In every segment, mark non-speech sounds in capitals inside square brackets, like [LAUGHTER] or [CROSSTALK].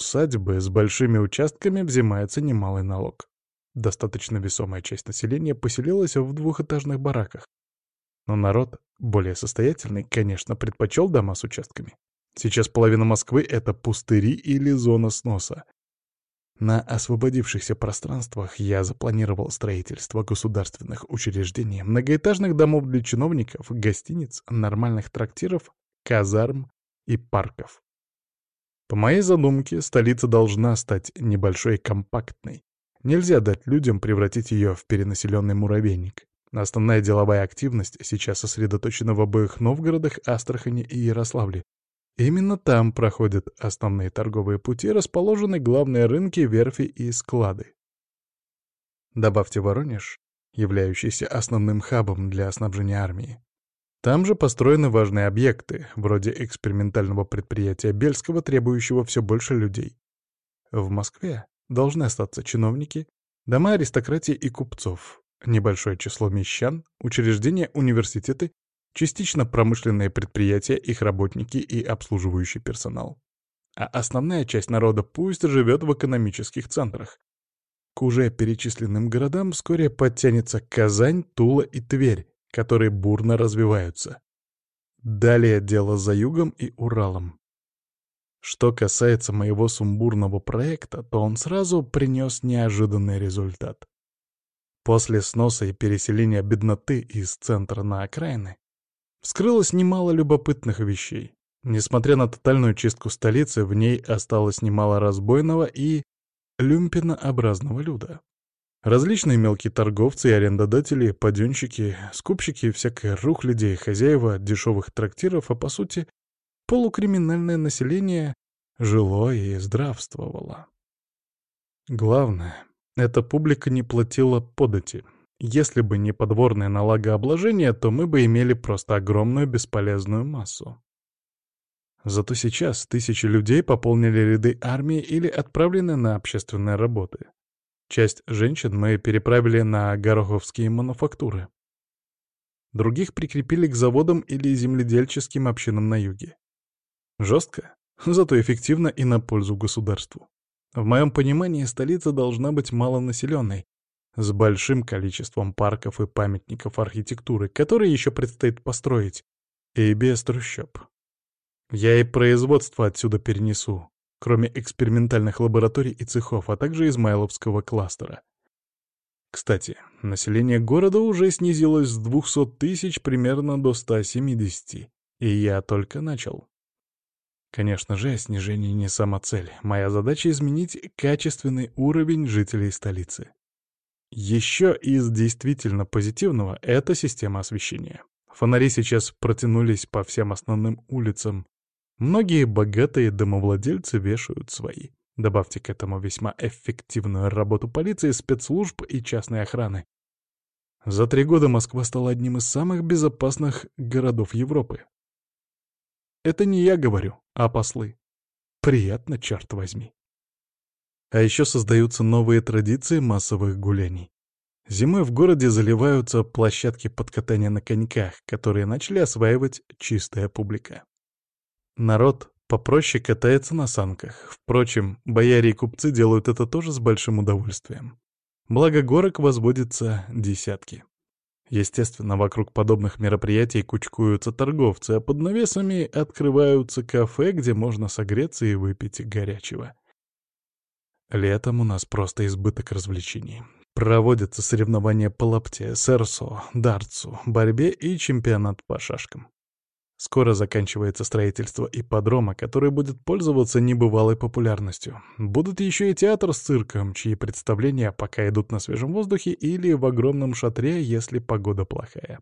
усадьбы с большими участками взимается немалый налог. Достаточно весомая часть населения поселилась в двухэтажных бараках. Но народ, более состоятельный, конечно, предпочел дома с участками. Сейчас половина Москвы — это пустыри или зона сноса. На освободившихся пространствах я запланировал строительство государственных учреждений, многоэтажных домов для чиновников, гостиниц, нормальных трактиров, казарм и парков. По моей задумке, столица должна стать небольшой и компактной. Нельзя дать людям превратить ее в перенаселенный муравейник. Основная деловая активность сейчас сосредоточена в обоих Новгородах, Астрахани и Ярославле, Именно там проходят основные торговые пути, расположены главные рынки, верфи и склады. Добавьте Воронеж, являющийся основным хабом для снабжения армии. Там же построены важные объекты, вроде экспериментального предприятия Бельского, требующего все больше людей. В Москве должны остаться чиновники, дома аристократии и купцов, небольшое число мещан, учреждения, университеты частично промышленные предприятия, их работники и обслуживающий персонал. А основная часть народа пусть живет в экономических центрах. К уже перечисленным городам вскоре подтянется Казань, Тула и Тверь, которые бурно развиваются. Далее дело за Югом и Уралом. Что касается моего сумбурного проекта, то он сразу принес неожиданный результат. После сноса и переселения бедноты из центра на окраины, Вскрылось немало любопытных вещей. Несмотря на тотальную чистку столицы, в ней осталось немало разбойного и люмпинообразного люда. Различные мелкие торговцы и арендодатели, паденщики, скупщики всякой рухляди, хозяева дешевых трактиров, а по сути полукриминальное население жило и здравствовало. Главное, эта публика не платила подати, если бы не подворное налогообложение, то мы бы имели просто огромную бесполезную массу. Зато сейчас тысячи людей пополнили ряды армии или отправлены на общественные работы. Часть женщин мы переправили на гороховские мануфактуры. Других прикрепили к заводам или земледельческим общинам на юге. Жестко, зато эффективно и на пользу государству. В моем понимании столица должна быть малонаселенной, с большим количеством парков и памятников архитектуры, которые еще предстоит построить, и без трущоб. Я и производство отсюда перенесу, кроме экспериментальных лабораторий и цехов, а также Измайловского кластера. Кстати, население города уже снизилось с 200 тысяч примерно до 170, и я только начал. Конечно же, снижение не сама цель. Моя задача — изменить качественный уровень жителей столицы. Еще из действительно позитивного — это система освещения. Фонари сейчас протянулись по всем основным улицам. Многие богатые домовладельцы вешают свои. Добавьте к этому весьма эффективную работу полиции, спецслужб и частной охраны. За три года Москва стала одним из самых безопасных городов Европы. Это не я говорю, а послы. Приятно, черт возьми. А еще создаются новые традиции массовых гуляний. Зимой в городе заливаются площадки под катание на коньках, которые начали осваивать чистая публика. Народ попроще катается на санках. Впрочем, бояре и купцы делают это тоже с большим удовольствием. Благо горок возводится десятки. Естественно, вокруг подобных мероприятий кучкуются торговцы, а под навесами открываются кафе, где можно согреться и выпить горячего. Летом у нас просто избыток развлечений. Проводятся соревнования по лапте, серсо, дартсу, борьбе и чемпионат по шашкам. Скоро заканчивается строительство ипподрома, который будет пользоваться небывалой популярностью. Будут еще и театр с цирком, чьи представления пока идут на свежем воздухе или в огромном шатре, если погода плохая.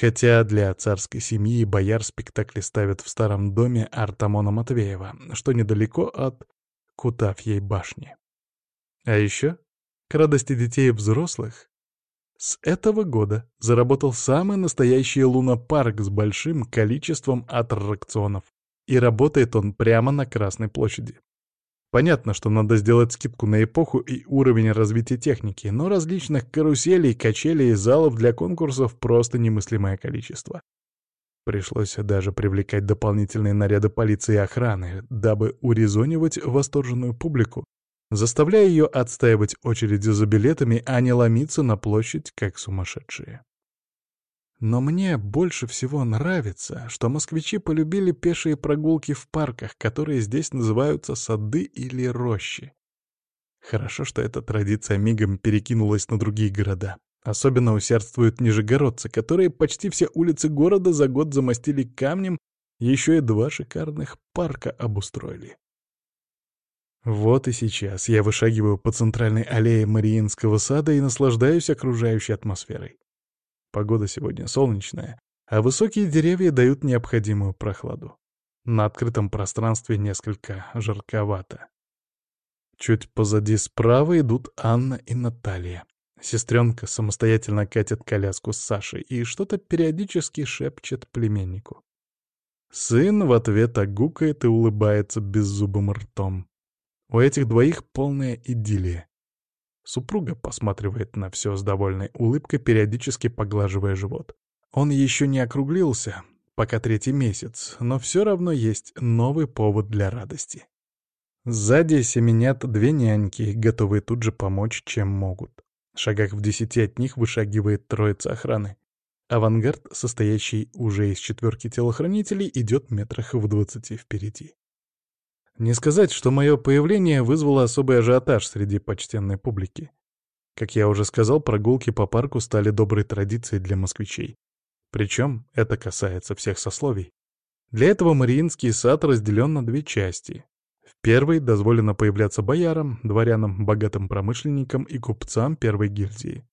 Хотя для царской семьи бояр спектакли ставят в старом доме Артамона Матвеева, что недалеко от Кутафьей башни. А еще, к радости детей и взрослых, с этого года заработал самый настоящий лунопарк с большим количеством аттракционов. И работает он прямо на Красной площади. Понятно, что надо сделать скидку на эпоху и уровень развития техники, но различных каруселей, качелей и залов для конкурсов просто немыслимое количество. Пришлось даже привлекать дополнительные наряды полиции и охраны, дабы урезонивать восторженную публику, заставляя ее отстаивать очереди за билетами, а не ломиться на площадь, как сумасшедшие. Но мне больше всего нравится, что москвичи полюбили пешие прогулки в парках, которые здесь называются сады или рощи. Хорошо, что эта традиция мигом перекинулась на другие города. Особенно усердствуют нижегородцы, которые почти все улицы города за год замостили камнем, еще и два шикарных парка обустроили. Вот и сейчас я вышагиваю по центральной аллее Мариинского сада и наслаждаюсь окружающей атмосферой. Погода сегодня солнечная, а высокие деревья дают необходимую прохладу. На открытом пространстве несколько жарковато. Чуть позади справа идут Анна и Наталья. Сестренка самостоятельно катит коляску с Сашей и что-то периодически шепчет племеннику. Сын в ответ огукает и улыбается беззубым ртом. У этих двоих полная идиллия. Супруга посматривает на все с довольной улыбкой, периодически поглаживая живот. Он еще не округлился, пока третий месяц, но все равно есть новый повод для радости. Сзади семенят две няньки, готовые тут же помочь, чем могут. В шагах в десяти от них вышагивает троица охраны. Авангард, состоящий уже из четверки телохранителей, идет метрах в двадцати впереди. Не сказать, что мое появление вызвало особый ажиотаж среди почтенной публики. Как я уже сказал, прогулки по парку стали доброй традицией для москвичей. Причем это касается всех сословий. Для этого Мариинский сад разделен на две части. Первый дозволено появляться боярам, дворянам, богатым промышленникам и купцам первой гильдии.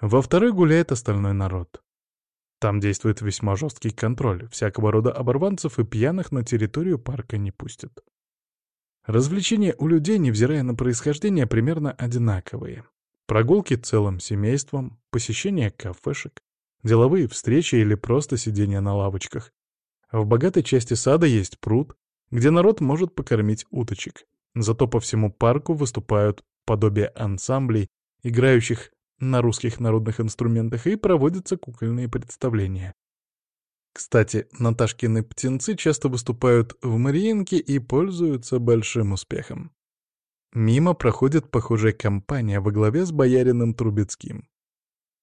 Во второй гуляет остальной народ. Там действует весьма жесткий контроль, всякого рода оборванцев и пьяных на территорию парка не пустят. Развлечения у людей, невзирая на происхождение, примерно одинаковые. Прогулки целым семейством, посещение кафешек, деловые встречи или просто сидение на лавочках. В богатой части сада есть пруд, где народ может покормить уточек. Зато по всему парку выступают подобие ансамблей, играющих на русских народных инструментах, и проводятся кукольные представления. Кстати, Наташкины птенцы часто выступают в Мариинке и пользуются большим успехом. Мимо проходит похожая компания во главе с боярином Трубецким.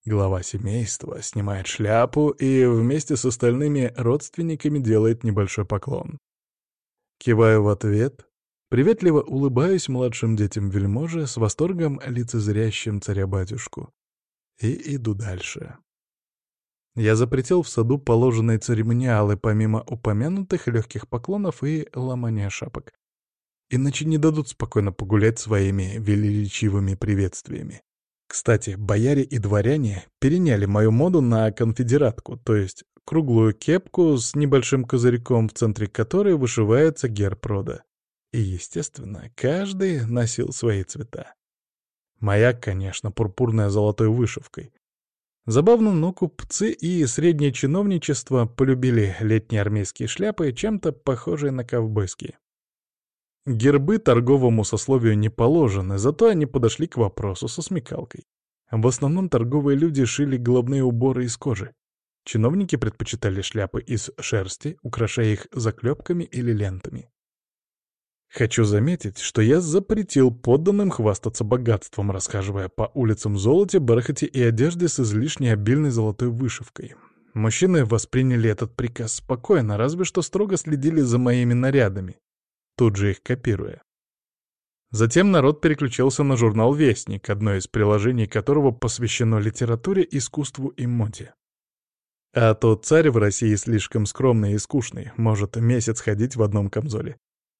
Глава семейства снимает шляпу и вместе с остальными родственниками делает небольшой поклон. Киваю в ответ, приветливо улыбаюсь младшим детям вельможи с восторгом лицезрящим царя-батюшку. И иду дальше. Я запретил в саду положенные церемониалы, помимо упомянутых легких поклонов и ломания шапок. Иначе не дадут спокойно погулять своими величивыми приветствиями. Кстати, бояре и дворяне переняли мою моду на конфедератку, то есть круглую кепку с небольшим козырьком, в центре которой вышивается герб рода. И, естественно, каждый носил свои цвета. Моя, конечно, пурпурная золотой вышивкой. Забавно, но купцы и среднее чиновничество полюбили летние армейские шляпы, чем-то похожие на ковбойские. Гербы торговому сословию не положены, зато они подошли к вопросу со смекалкой. В основном торговые люди шили головные уборы из кожи. Чиновники предпочитали шляпы из шерсти, украшая их заклепками или лентами. Хочу заметить, что я запретил подданным хвастаться богатством, расхаживая по улицам золоте, бархате и одежде с излишне обильной золотой вышивкой. Мужчины восприняли этот приказ спокойно, разве что строго следили за моими нарядами, тут же их копируя. Затем народ переключился на журнал «Вестник», одно из приложений которого посвящено литературе, искусству и моде. А тот царь в России слишком скромный и скучный, может месяц ходить в одном камзоле.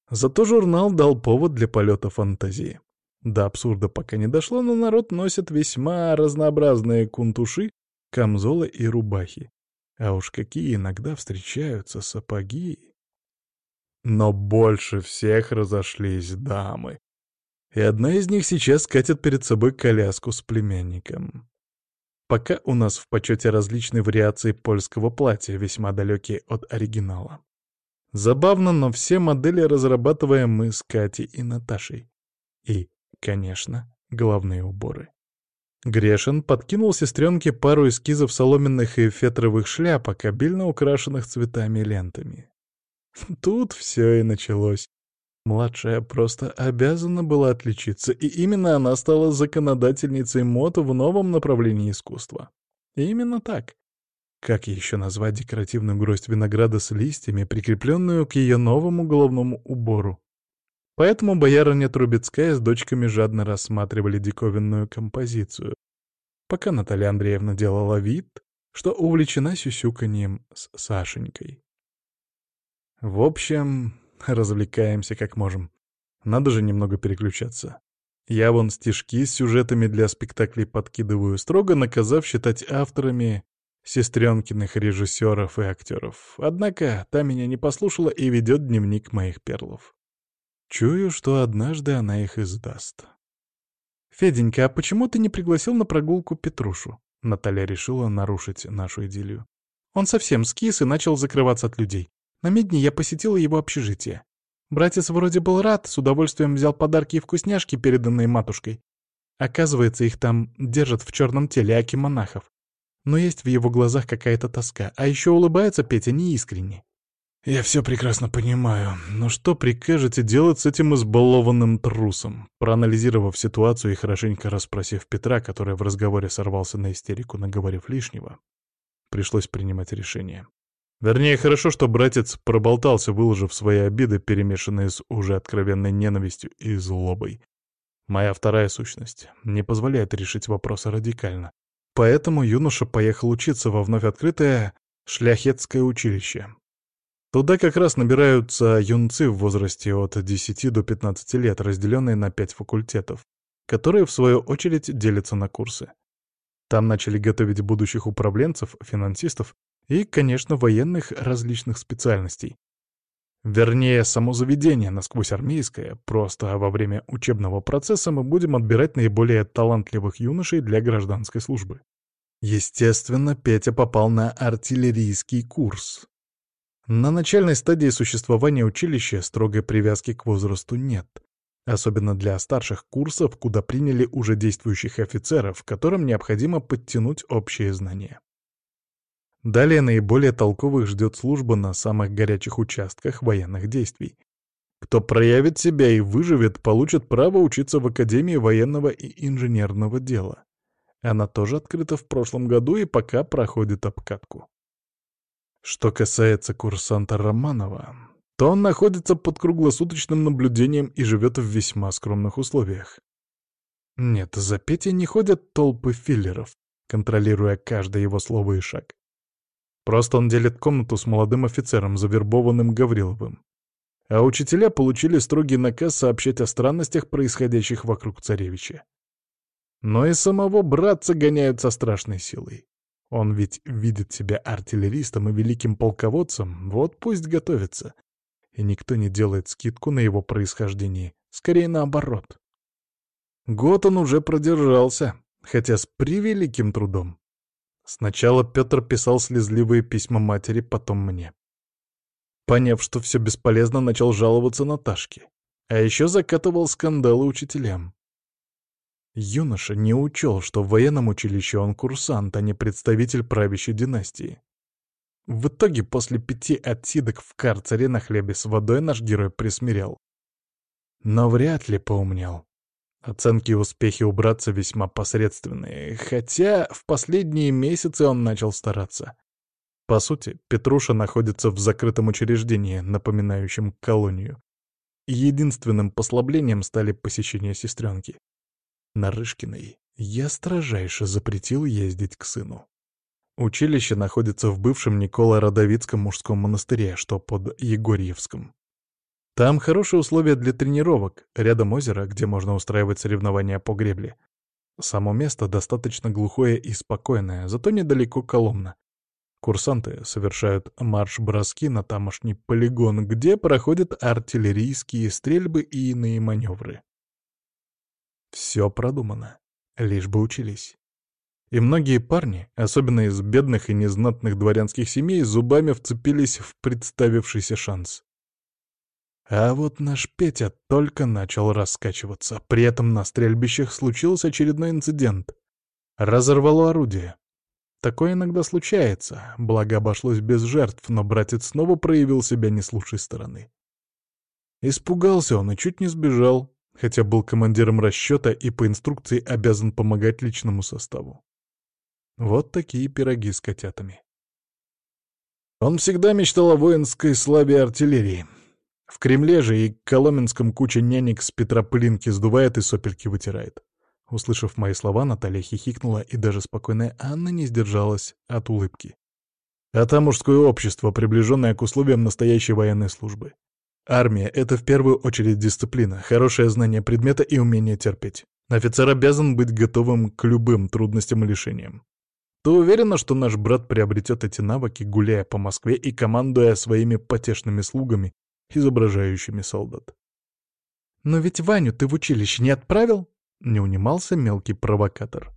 Зато журнал дал повод для полета фантазии. До абсурда пока не дошло, но народ носит весьма разнообразные кунтуши, камзолы и рубахи. А уж какие иногда встречаются сапоги. Но больше всех разошлись дамы. И одна из них сейчас катит перед собой коляску с племянником. Пока у нас в почете различные вариации польского платья, весьма далекие от оригинала. Забавно, но все модели разрабатываем мы с Катей и Наташей. И, конечно, головные уборы. Грешин подкинул сестренке пару эскизов соломенных и фетровых шляпок, обильно украшенных цветами и лентами. Тут все и началось. Младшая просто обязана была отличиться, и именно она стала законодательницей мод в новом направлении искусства. И именно так. Как еще назвать декоративную гроздь винограда с листьями, прикрепленную к ее новому головному убору? Поэтому боярыня Трубецкая с дочками жадно рассматривали диковинную композицию, пока Наталья Андреевна делала вид, что увлечена сюсюканьем с Сашенькой. В общем, развлекаемся как можем. Надо же немного переключаться. Я вон стишки с сюжетами для спектаклей подкидываю, строго наказав считать авторами сестренкиных режиссеров и актеров. Однако та меня не послушала и ведет дневник моих перлов. Чую, что однажды она их издаст. «Феденька, а почему ты не пригласил на прогулку Петрушу?» Наталья решила нарушить нашу идиллию. Он совсем скис и начал закрываться от людей. На медне я посетила его общежитие. Братец вроде был рад, с удовольствием взял подарки и вкусняшки, переданные матушкой. Оказывается, их там держат в черном теле аки монахов но есть в его глазах какая-то тоска, а еще улыбается Петя неискренне. «Я все прекрасно понимаю, но что прикажете делать с этим избалованным трусом?» Проанализировав ситуацию и хорошенько расспросив Петра, который в разговоре сорвался на истерику, наговорив лишнего, пришлось принимать решение. Вернее, хорошо, что братец проболтался, выложив свои обиды, перемешанные с уже откровенной ненавистью и злобой. Моя вторая сущность не позволяет решить вопросы радикально, Поэтому юноша поехал учиться во вновь открытое шляхетское училище. Туда как раз набираются юнцы в возрасте от 10 до 15 лет, разделенные на 5 факультетов, которые, в свою очередь, делятся на курсы. Там начали готовить будущих управленцев, финансистов и, конечно, военных различных специальностей. Вернее, само заведение насквозь армейское, просто во время учебного процесса мы будем отбирать наиболее талантливых юношей для гражданской службы. Естественно, Петя попал на артиллерийский курс. На начальной стадии существования училища строгой привязки к возрасту нет, особенно для старших курсов, куда приняли уже действующих офицеров, которым необходимо подтянуть общие знания. Далее наиболее толковых ждет служба на самых горячих участках военных действий. Кто проявит себя и выживет, получит право учиться в Академии военного и инженерного дела. Она тоже открыта в прошлом году и пока проходит обкатку. Что касается курсанта Романова, то он находится под круглосуточным наблюдением и живет в весьма скромных условиях. Нет, за Петей не ходят толпы филлеров, контролируя каждое его слово и шаг. Просто он делит комнату с молодым офицером, завербованным Гавриловым. А учителя получили строгий наказ сообщать о странностях, происходящих вокруг царевича. Но и самого братца гоняют со страшной силой. Он ведь видит себя артиллеристом и великим полководцем, вот пусть готовится. И никто не делает скидку на его происхождение, скорее наоборот. Год он уже продержался, хотя с превеликим трудом. Сначала Петр писал слезливые письма матери, потом мне. Поняв, что все бесполезно, начал жаловаться Наташке. А еще закатывал скандалы учителям. Юноша не учел, что в военном училище он курсант, а не представитель правящей династии. В итоге, после пяти отсидок в карцере на хлебе с водой наш герой присмирял. Но вряд ли поумнел. Оценки и успехи у братца весьма посредственные, хотя в последние месяцы он начал стараться. По сути, Петруша находится в закрытом учреждении, напоминающем колонию. Единственным послаблением стали посещения сестренки. Нарышкиной я строжайше запретил ездить к сыну. Училище находится в бывшем Николо-Родовицком мужском монастыре, что под Егорьевском. Там хорошие условия для тренировок, рядом озеро, где можно устраивать соревнования по гребле. Само место достаточно глухое и спокойное, зато недалеко Коломна. Курсанты совершают марш-броски на тамошний полигон, где проходят артиллерийские стрельбы и иные маневры. Все продумано, лишь бы учились. И многие парни, особенно из бедных и незнатных дворянских семей, зубами вцепились в представившийся шанс. А вот наш Петя только начал раскачиваться. При этом на стрельбищах случился очередной инцидент. Разорвало орудие. Такое иногда случается, благо обошлось без жертв, но братец снова проявил себя не с лучшей стороны. Испугался он и чуть не сбежал, хотя был командиром расчета и по инструкции обязан помогать личному составу. Вот такие пироги с котятами. Он всегда мечтал о воинской славе артиллерии. В Кремле же и Коломенском куча нянек с Петропылинки сдувает и сопельки вытирает. Услышав мои слова, Наталья хихикнула, и даже спокойная Анна не сдержалась от улыбки. Это мужское общество, приближенное к условиям настоящей военной службы. Армия — это в первую очередь дисциплина, хорошее знание предмета и умение терпеть. Офицер обязан быть готовым к любым трудностям и лишениям. Ты уверена, что наш брат приобретет эти навыки, гуляя по Москве и командуя своими потешными слугами, изображающими солдат? «Но ведь Ваню ты в училище не отправил?» — не унимался мелкий провокатор.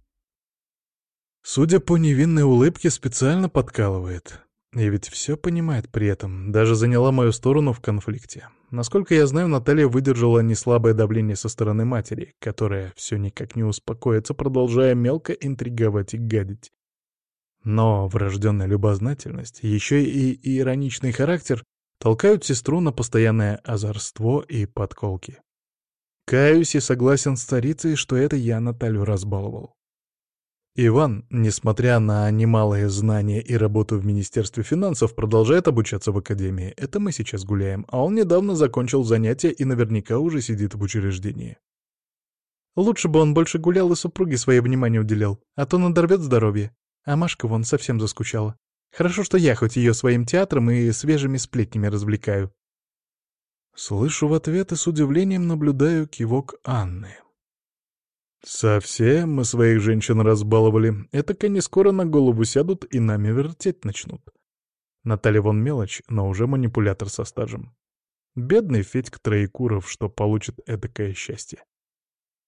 Судя по невинной улыбке, специально подкалывает. И ведь все понимает при этом, даже заняла мою сторону в конфликте. Насколько я знаю, Наталья выдержала неслабое давление со стороны матери, которая все никак не успокоится, продолжая мелко интриговать и гадить. Но врожденная любознательность, еще и ироничный характер толкают сестру на постоянное озорство и подколки. Каюсь и согласен с царицей, что это я Наталью разбаловал. Иван, несмотря на немалые знания и работу в Министерстве финансов, продолжает обучаться в академии. Это мы сейчас гуляем, а он недавно закончил занятия и наверняка уже сидит в учреждении. Лучше бы он больше гулял и супруге свое внимание уделял, а то надорвет здоровье. А Машка вон совсем заскучала. Хорошо, что я хоть ее своим театром и свежими сплетнями развлекаю. Слышу в ответ и с удивлением наблюдаю кивок Анны. «Совсем мы своих женщин разбаловали. Это они скоро на голову сядут и нами вертеть начнут». Наталья вон мелочь, но уже манипулятор со стажем. Бедный Федька Троекуров, что получит эдакое счастье.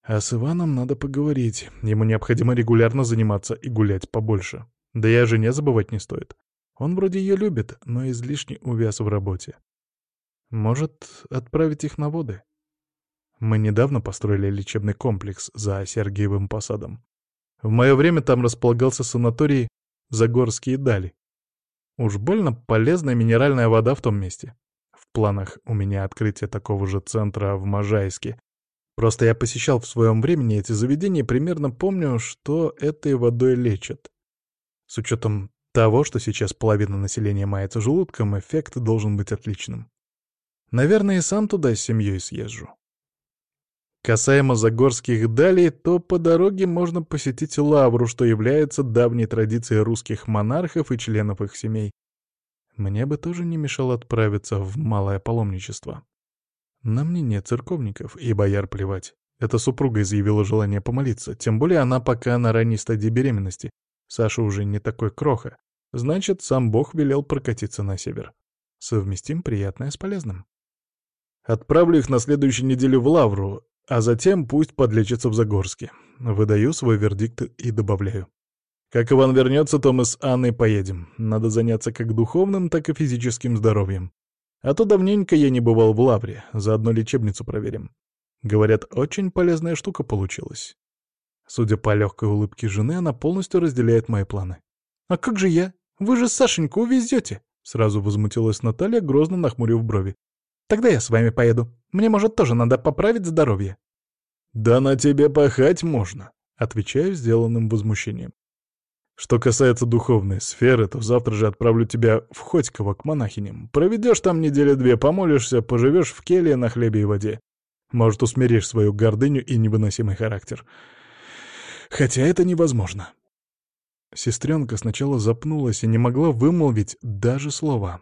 А с Иваном надо поговорить. Ему необходимо регулярно заниматься и гулять побольше. Да и о жене забывать не стоит. Он вроде ее любит, но излишне увяз в работе. Может, отправить их на воды? Мы недавно построили лечебный комплекс за Сергиевым посадом. В мое время там располагался санаторий «Загорские дали». Уж больно полезная минеральная вода в том месте. В планах у меня открытие такого же центра в Можайске, Просто я посещал в своем времени эти заведения и примерно помню, что этой водой лечат. С учетом того, что сейчас половина населения мается желудком, эффект должен быть отличным. Наверное, и сам туда с семьей съезжу. Касаемо Загорских далей, то по дороге можно посетить Лавру, что является давней традицией русских монархов и членов их семей. Мне бы тоже не мешало отправиться в малое паломничество. На мне нет церковников, и бояр плевать. Эта супруга изъявила желание помолиться, тем более она пока на ранней стадии беременности. Саша уже не такой кроха. Значит, сам Бог велел прокатиться на север. Совместим приятное с полезным. Отправлю их на следующей неделе в Лавру, а затем пусть подлечатся в Загорске. Выдаю свой вердикт и добавляю. Как Иван вернется, то мы с Анной поедем. Надо заняться как духовным, так и физическим здоровьем. А то давненько я не бывал в Лавре, заодно лечебницу проверим. Говорят, очень полезная штука получилась. Судя по легкой улыбке жены, она полностью разделяет мои планы. «А как же я? Вы же Сашеньку увезете!» Сразу возмутилась Наталья, грозно нахмурив брови. «Тогда я с вами поеду. Мне, может, тоже надо поправить здоровье». «Да на тебе пахать можно», — отвечаю сделанным возмущением. Что касается духовной сферы, то завтра же отправлю тебя в Хотьково к монахиням. Проведешь там недели две, помолишься, поживешь в келье на хлебе и воде. Может, усмиришь свою гордыню и невыносимый характер. Хотя это невозможно. Сестренка сначала запнулась и не могла вымолвить даже слова.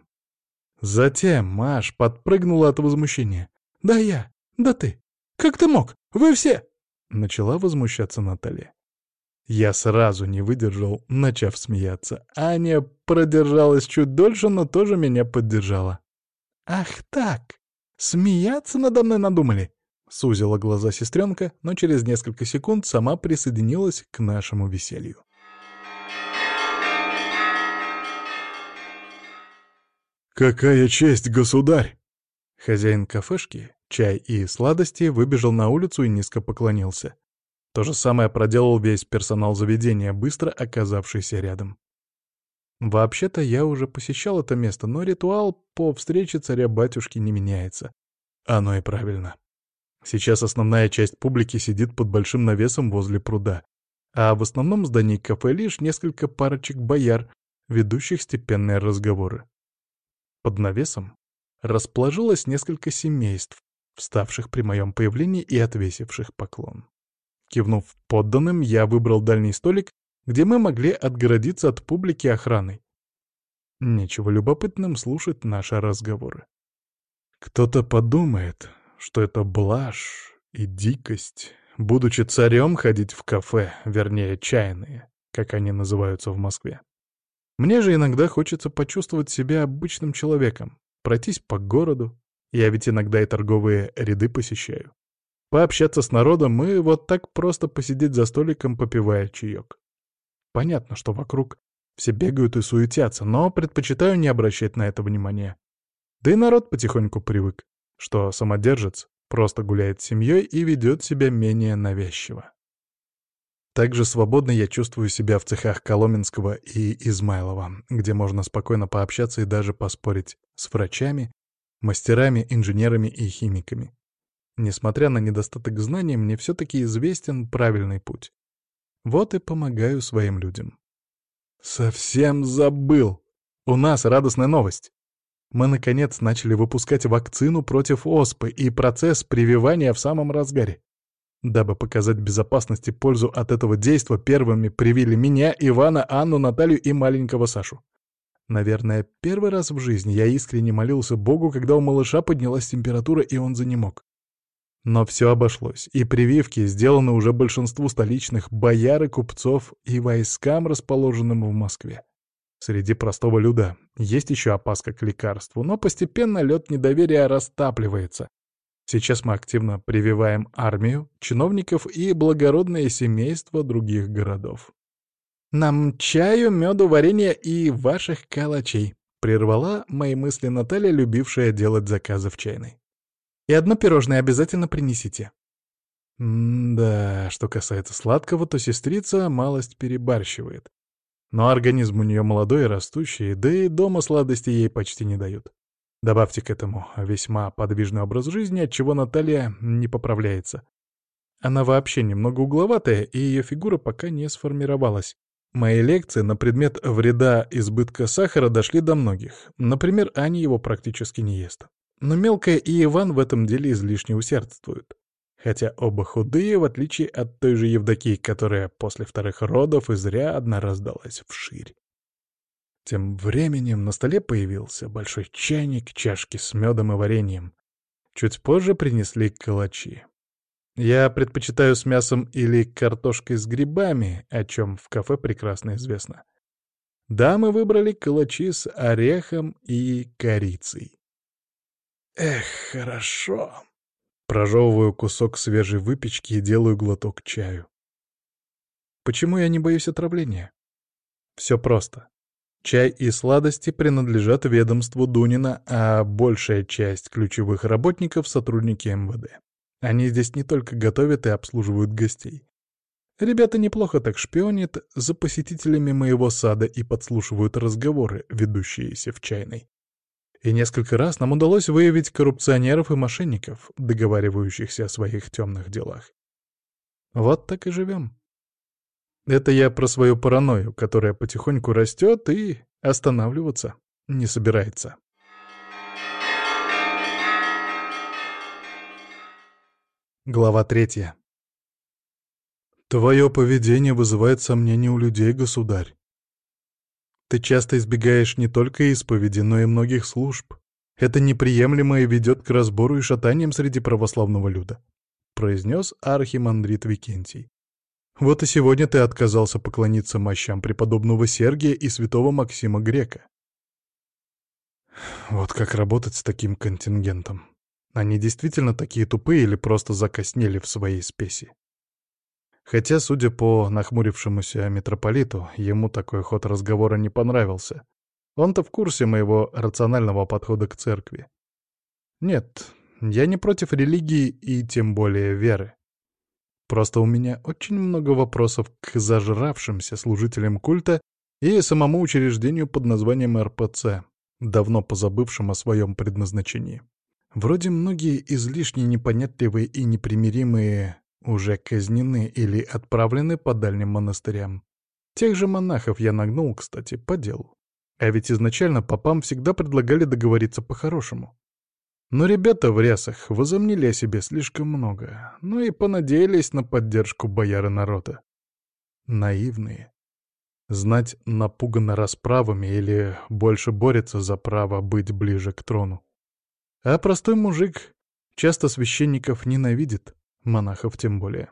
Затем Маш подпрыгнула от возмущения. «Да я! Да ты! Как ты мог? Вы все!» Начала возмущаться Наталья. Я сразу не выдержал, начав смеяться. Аня продержалась чуть дольше, но тоже меня поддержала. «Ах так! Смеяться надо мной надумали?» Сузила глаза сестренка, но через несколько секунд сама присоединилась к нашему веселью. «Какая честь, государь!» Хозяин кафешки, чай и сладости, выбежал на улицу и низко поклонился. То же самое проделал весь персонал заведения, быстро оказавшийся рядом. Вообще-то я уже посещал это место, но ритуал по встрече царя-батюшки не меняется. Оно и правильно. Сейчас основная часть публики сидит под большим навесом возле пруда, а в основном здании кафе лишь несколько парочек бояр, ведущих степенные разговоры. Под навесом расположилось несколько семейств, вставших при моем появлении и отвесивших поклон. Кивнув подданным, я выбрал дальний столик, где мы могли отгородиться от публики охраной. Нечего любопытным слушать наши разговоры. Кто-то подумает, что это блажь и дикость, будучи царем, ходить в кафе, вернее, чайные, как они называются в Москве. Мне же иногда хочется почувствовать себя обычным человеком, пройтись по городу, я ведь иногда и торговые ряды посещаю. Пообщаться с народом и вот так просто посидеть за столиком, попивая чаек. Понятно, что вокруг все бегают и суетятся, но предпочитаю не обращать на это внимания. Да и народ потихоньку привык, что самодержец просто гуляет с семьей и ведет себя менее навязчиво. Также свободно я чувствую себя в цехах Коломенского и Измайлова, где можно спокойно пообщаться и даже поспорить с врачами, мастерами, инженерами и химиками. Несмотря на недостаток знаний, мне все-таки известен правильный путь. Вот и помогаю своим людям. Совсем забыл! У нас радостная новость. Мы, наконец, начали выпускать вакцину против оспы, и процесс прививания в самом разгаре. Дабы показать безопасность и пользу от этого действа, первыми привили меня, Ивана, Анну, Наталью и маленького Сашу. Наверное, первый раз в жизни я искренне молился Богу, когда у малыша поднялась температура, и он занемог. Но все обошлось, и прививки сделаны уже большинству столичных бояр и купцов и войскам, расположенным в Москве. Среди простого люда есть еще опаска к лекарству, но постепенно лед недоверия растапливается. Сейчас мы активно прививаем армию, чиновников и благородное семейство других городов. «Нам чаю, меду, варенья и ваших калачей», — прервала мои мысли Наталья, любившая делать заказы в чайной. И одно пирожное обязательно принесите. да, что касается сладкого, то сестрица малость перебарщивает. Но организм у нее молодой и растущий, да и дома сладости ей почти не дают. Добавьте к этому весьма подвижный образ жизни, от чего Наталья не поправляется. Она вообще немного угловатая, и ее фигура пока не сформировалась. Мои лекции на предмет вреда избытка сахара дошли до многих. Например, Аня его практически не ест. Но Мелкая и Иван в этом деле излишне усердствуют. Хотя оба худые, в отличие от той же Евдокии, которая после вторых родов изрядно раздалась вширь. Тем временем на столе появился большой чайник, чашки с медом и вареньем. Чуть позже принесли калачи. Я предпочитаю с мясом или картошкой с грибами, о чем в кафе прекрасно известно. Дамы выбрали калачи с орехом и корицей. Эх, хорошо. Прожевываю кусок свежей выпечки и делаю глоток чаю. Почему я не боюсь отравления? Все просто. Чай и сладости принадлежат ведомству Дунина, а большая часть ключевых работников — сотрудники МВД. Они здесь не только готовят и обслуживают гостей. Ребята неплохо так шпионят за посетителями моего сада и подслушивают разговоры, ведущиеся в чайной. И несколько раз нам удалось выявить коррупционеров и мошенников, договаривающихся о своих темных делах. Вот так и живем. Это я про свою паранойю, которая потихоньку растет и останавливаться не собирается. Глава третья. Твое поведение вызывает сомнения у людей, государь. Ты часто избегаешь не только исповеди, но и многих служб. Это неприемлемо и ведет к разбору и шатаниям среди православного люда», — произнес архимандрит Викентий. «Вот и сегодня ты отказался поклониться мощам преподобного Сергия и святого Максима Грека». Вот как работать с таким контингентом. Они действительно такие тупые или просто закоснели в своей спеси? Хотя, судя по нахмурившемуся митрополиту, ему такой ход разговора не понравился. Он-то в курсе моего рационального подхода к церкви. Нет, я не против религии и тем более веры. Просто у меня очень много вопросов к зажравшимся служителям культа и самому учреждению под названием РПЦ, давно позабывшим о своем предназначении. Вроде многие излишне непонятливые и непримиримые уже казнены или отправлены по дальним монастырям. Тех же монахов я нагнул, кстати, по делу. А ведь изначально попам всегда предлагали договориться по-хорошему. Но ребята в рясах возомнили о себе слишком много, ну и понадеялись на поддержку бояры народа. Наивные. Знать напугано расправами или больше борется за право быть ближе к трону. А простой мужик часто священников ненавидит, монахов тем более.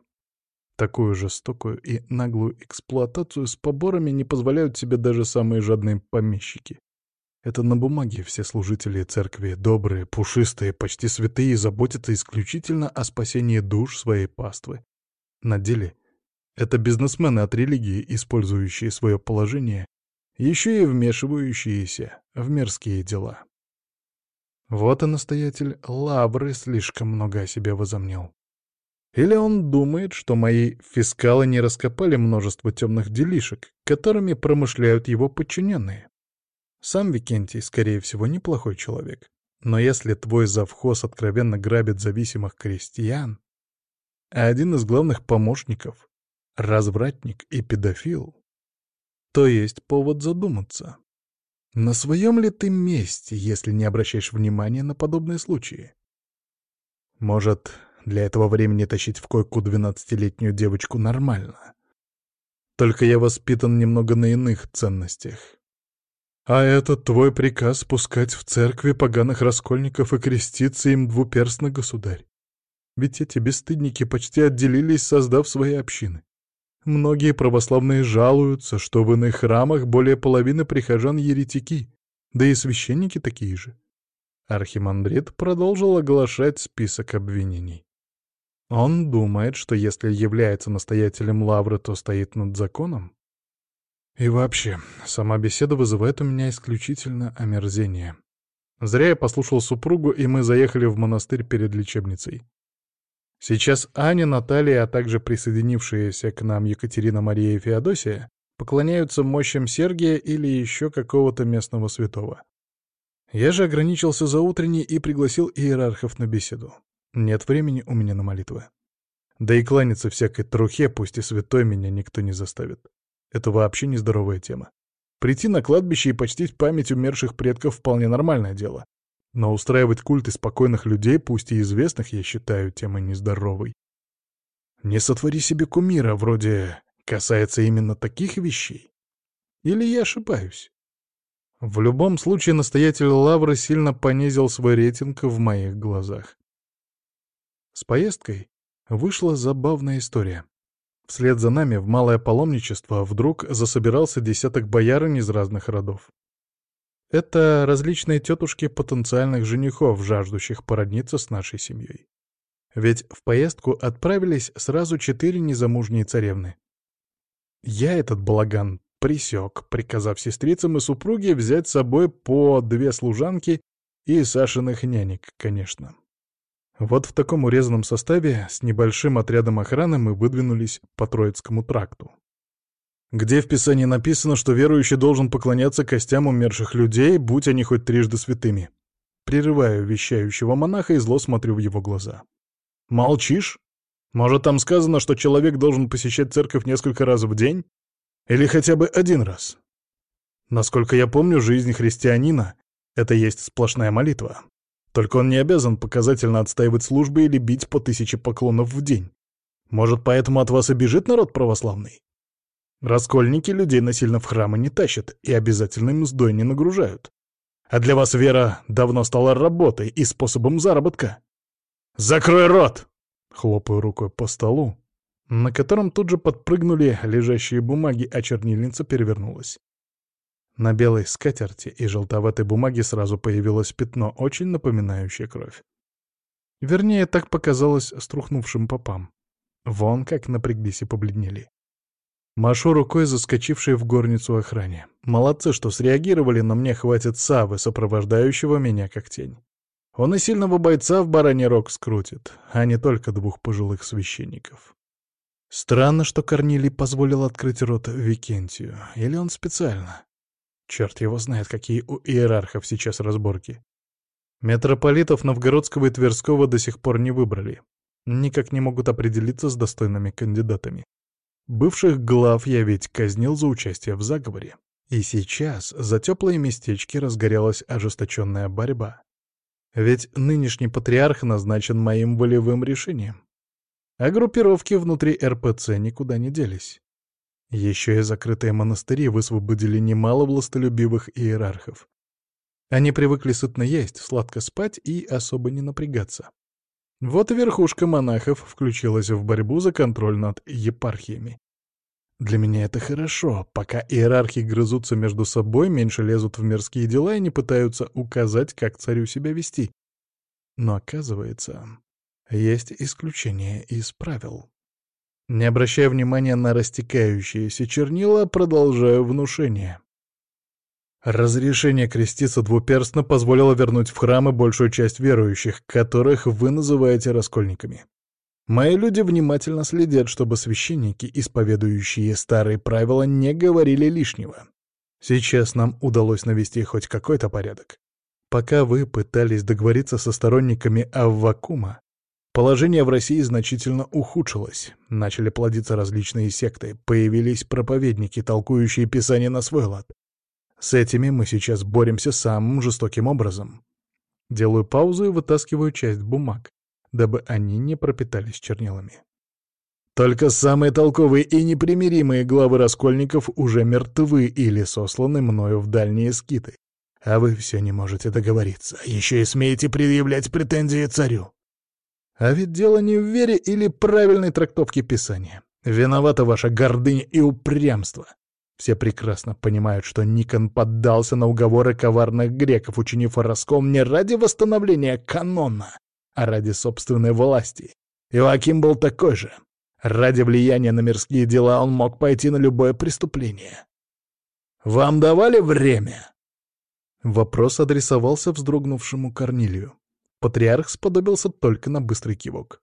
Такую жестокую и наглую эксплуатацию с поборами не позволяют себе даже самые жадные помещики. Это на бумаге все служители церкви, добрые, пушистые, почти святые, заботятся исключительно о спасении душ своей паствы. На деле это бизнесмены от религии, использующие свое положение, еще и вмешивающиеся в мирские дела. Вот и настоятель Лавры слишком много о себе возомнил. Или он думает, что мои фискалы не раскопали множество темных делишек, которыми промышляют его подчиненные? Сам Викентий, скорее всего, неплохой человек. Но если твой завхоз откровенно грабит зависимых крестьян, а один из главных помощников — развратник и педофил, то есть повод задуматься. На своем ли ты месте, если не обращаешь внимания на подобные случаи? Может, для этого времени тащить в койку двенадцатилетнюю девочку нормально. Только я воспитан немного на иных ценностях. А этот твой приказ пускать в церкви поганых раскольников и креститься им двуперстно, государь. Ведь эти бесстыдники почти отделились, создав свои общины. Многие православные жалуются, что в иных храмах более половины прихожан еретики, да и священники такие же. Архимандрит продолжил оглашать список обвинений. Он думает, что если является настоятелем лавры, то стоит над законом? И вообще, сама беседа вызывает у меня исключительно омерзение. Зря я послушал супругу, и мы заехали в монастырь перед лечебницей. Сейчас Аня, Наталья, а также присоединившиеся к нам Екатерина, Мария и Феодосия поклоняются мощам Сергия или еще какого-то местного святого. Я же ограничился за утренней и пригласил иерархов на беседу. Нет времени у меня на молитвы. Да и кланяться всякой трухе, пусть и святой, меня никто не заставит. Это вообще нездоровая тема. Прийти на кладбище и почтить память умерших предков вполне нормальное дело. Но устраивать культы спокойных людей, пусть и известных, я считаю темой нездоровой. Не сотвори себе кумира, вроде касается именно таких вещей. Или я ошибаюсь? В любом случае, настоятель Лавры сильно понизил свой рейтинг в моих глазах. С поездкой вышла забавная история. Вслед за нами в малое паломничество вдруг засобирался десяток боярин из разных родов. Это различные тетушки потенциальных женихов, жаждущих породниться с нашей семьей. Ведь в поездку отправились сразу четыре незамужние царевны. Я этот балаган присек, приказав сестрицам и супруге взять с собой по две служанки и Сашиных нянек, конечно. Вот в таком урезанном составе с небольшим отрядом охраны мы выдвинулись по Троицкому тракту. Где в Писании написано, что верующий должен поклоняться костям умерших людей, будь они хоть трижды святыми? Прерываю вещающего монаха и зло смотрю в его глаза. Молчишь? Может, там сказано, что человек должен посещать церковь несколько раз в день? Или хотя бы один раз? Насколько я помню, жизнь христианина — это есть сплошная молитва. Только он не обязан показательно отстаивать службы или бить по тысяче поклонов в день. Может, поэтому от вас и бежит народ православный? Раскольники людей насильно в храмы не тащат и обязательно мздой не нагружают. А для вас вера давно стала работой и способом заработка. «Закрой рот!» — хлопаю рукой по столу, на котором тут же подпрыгнули лежащие бумаги, а чернильница перевернулась. На белой скатерти и желтоватой бумаге сразу появилось пятно, очень напоминающее кровь. Вернее, так показалось струхнувшим попам. Вон как напряглись и побледнели. Машу рукой заскочившей в горницу охране. Молодцы, что среагировали, но мне хватит Савы, сопровождающего меня как тень. Он и сильного бойца в бараний рог скрутит, а не только двух пожилых священников. Странно, что Корнилий позволил открыть рот Викентию. Или он специально? Черт его знает, какие у иерархов сейчас разборки. Митрополитов Новгородского и Тверского до сих пор не выбрали. Никак не могут определиться с достойными кандидатами. Бывших глав я ведь казнил за участие в заговоре. И сейчас за теплые местечки разгорелась ожесточенная борьба. Ведь нынешний патриарх назначен моим волевым решением. А группировки внутри РПЦ никуда не делись. Еще и закрытые монастыри высвободили немало властолюбивых иерархов. Они привыкли сытно есть, сладко спать и особо не напрягаться. Вот верхушка монахов включилась в борьбу за контроль над епархиями. Для меня это хорошо, пока иерархи грызутся между собой, меньше лезут в мирские дела и не пытаются указать, как царю себя вести. Но оказывается, есть исключение из правил. Не обращая внимания на растекающиеся чернила, продолжаю внушение. Разрешение креститься двуперстно позволило вернуть в храмы большую часть верующих, которых вы называете раскольниками. Мои люди внимательно следят, чтобы священники, исповедующие старые правила, не говорили лишнего. Сейчас нам удалось навести хоть какой-то порядок. Пока вы пытались договориться со сторонниками Аввакума, Положение в России значительно ухудшилось. Начали плодиться различные секты, появились проповедники, толкующие Писание на свой лад. С этими мы сейчас боремся самым жестоким образом. Делаю паузу и вытаскиваю часть бумаг, дабы они не пропитались чернилами. Только самые толковые и непримиримые главы раскольников уже мертвы или сосланы мною в дальние скиты. А вы все не можете договориться, еще и смеете предъявлять претензии царю. А ведь дело не в вере или правильной трактовке Писания. Виновата ваша гордыня и упрямство. Все прекрасно понимают, что Никон поддался на уговоры коварных греков, учинив раскол не ради восстановления канона, а ради собственной власти. Иоаким был такой же. Ради влияния на мирские дела он мог пойти на любое преступление. «Вам давали время?» Вопрос адресовался вздрогнувшему Корнилию. Патриарх сподобился только на быстрый кивок.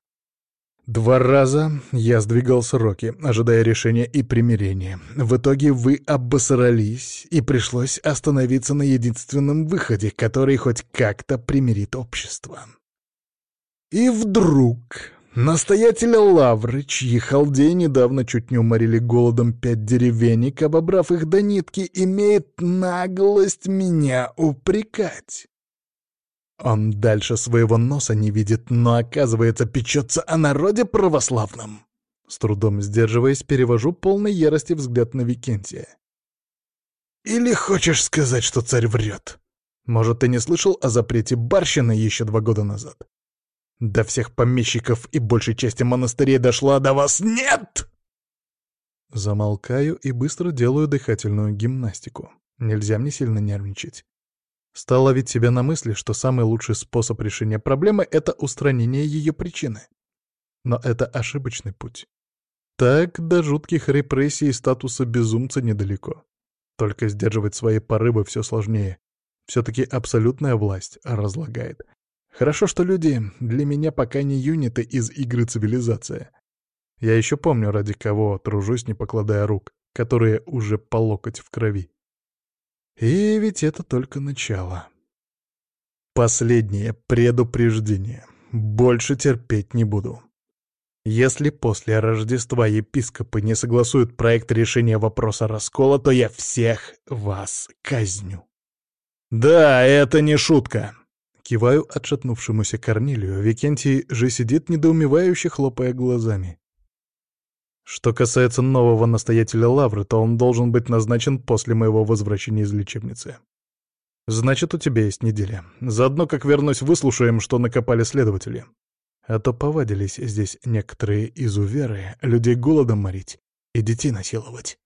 Два раза я сдвигал сроки, ожидая решения и примирения. В итоге вы обосрались, и пришлось остановиться на единственном выходе, который хоть как-то примирит общество. И вдруг настоятель Лавры, чьи халдеи недавно чуть не уморили голодом пять деревенек, обобрав их до нитки, имеет наглость меня упрекать. Он дальше своего носа не видит, но, оказывается, печется о народе православном. С трудом сдерживаясь, перевожу полной ярости взгляд на Викентия. «Или хочешь сказать, что царь врет? Может, ты не слышал о запрете барщины еще два года назад? До всех помещиков и большей части монастырей дошла до вас нет!» Замолкаю и быстро делаю дыхательную гимнастику. Нельзя мне сильно нервничать. Стал ловить себя на мысли, что самый лучший способ решения проблемы — это устранение ее причины. Но это ошибочный путь. Так до жутких репрессий статуса безумца недалеко. Только сдерживать свои порывы все сложнее. Все-таки абсолютная власть разлагает. Хорошо, что люди для меня пока не юниты из игры цивилизация. Я еще помню, ради кого тружусь, не покладая рук, которые уже по локоть в крови. И ведь это только начало. Последнее предупреждение. Больше терпеть не буду. Если после Рождества епископы не согласуют проект решения вопроса раскола, то я всех вас казню. Да, это не шутка. Киваю отшатнувшемуся Корнилию, Викентий же сидит недоумевающе, хлопая глазами. Что касается нового настоятеля Лавры, то он должен быть назначен после моего возвращения из лечебницы. Значит, у тебя есть неделя. Заодно, как вернусь, выслушаем, что накопали следователи. А то повадились здесь некоторые изуверы людей голодом морить и детей насиловать.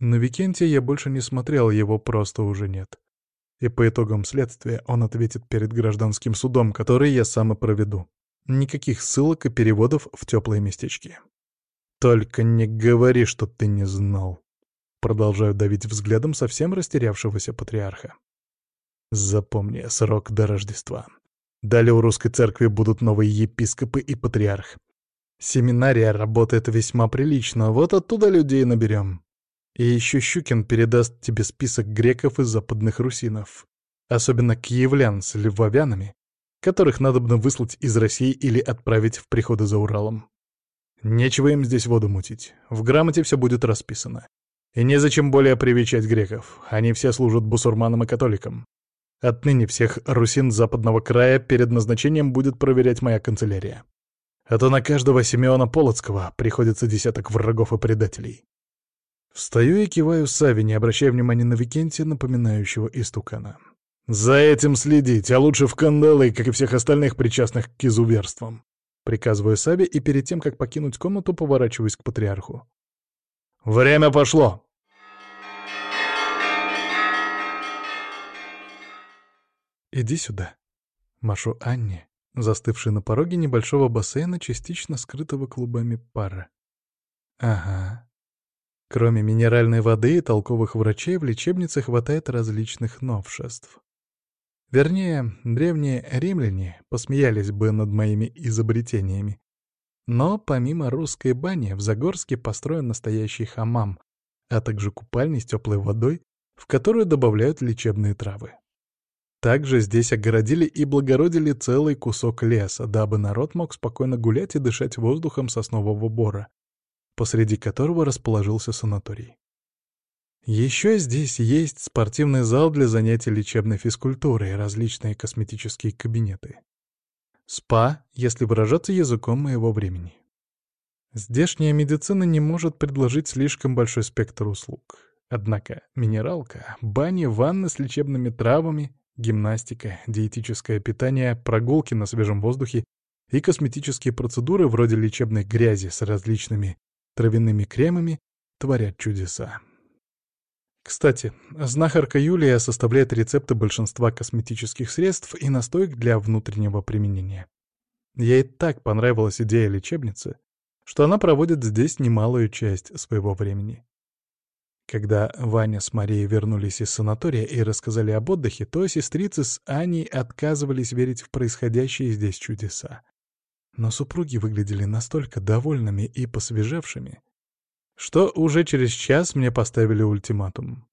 На Викентия я больше не смотрел, его просто уже нет. И по итогам следствия он ответит перед гражданским судом, который я сам и проведу. Никаких ссылок и переводов в теплые местечки. «Только не говори, что ты не знал». Продолжаю давить взглядом совсем растерявшегося патриарха. Запомни, срок до Рождества. Далее у русской церкви будут новые епископы и патриарх. Семинария работает весьма прилично, вот оттуда людей наберем. И еще Щукин передаст тебе список греков и западных русинов, особенно киевлян с львовянами, которых надо бы выслать из России или отправить в приходы за Уралом. Нечего им здесь воду мутить. В грамоте все будет расписано. И незачем более привечать греков. Они все служат бусурманам и католикам. Отныне всех русин западного края перед назначением будет проверять моя канцелярия. А то на каждого Симеона Полоцкого приходится десяток врагов и предателей. Встаю и киваю Саве, не обращая внимания на Викентия, напоминающего истукана. «За этим следить, а лучше в кандалы, как и всех остальных причастных к изуверствам!» Приказываю Саве и перед тем, как покинуть комнату, поворачиваюсь к патриарху. «Время пошло!» «Иди сюда», — машу Анне, застывшей на пороге небольшого бассейна, частично скрытого клубами пара. «Ага». Кроме минеральной воды и толковых врачей, в лечебнице хватает различных новшеств. Вернее, древние римляне посмеялись бы над моими изобретениями. Но помимо русской бани в Загорске построен настоящий хамам, а также купальня с теплой водой, в которую добавляют лечебные травы. Также здесь огородили и благородили целый кусок леса, дабы народ мог спокойно гулять и дышать воздухом соснового бора, посреди которого расположился санаторий. Еще здесь есть спортивный зал для занятий лечебной физкультурой и различные косметические кабинеты. СПА, если выражаться языком моего времени. Здешняя медицина не может предложить слишком большой спектр услуг. Однако минералка, бани, ванны с лечебными травами, гимнастика, диетическое питание, прогулки на свежем воздухе и косметические процедуры вроде лечебной грязи с различными травяными кремами творят чудеса. Кстати, знахарка Юлия составляет рецепты большинства косметических средств и настоек для внутреннего применения. Ей так понравилась идея лечебницы, что она проводит здесь немалую часть своего времени. Когда Ваня с Марией вернулись из санатория и рассказали об отдыхе, то сестрицы с Аней отказывались верить в происходящие здесь чудеса. Но супруги выглядели настолько довольными и посвежевшими, что уже через час мне поставили ультиматум.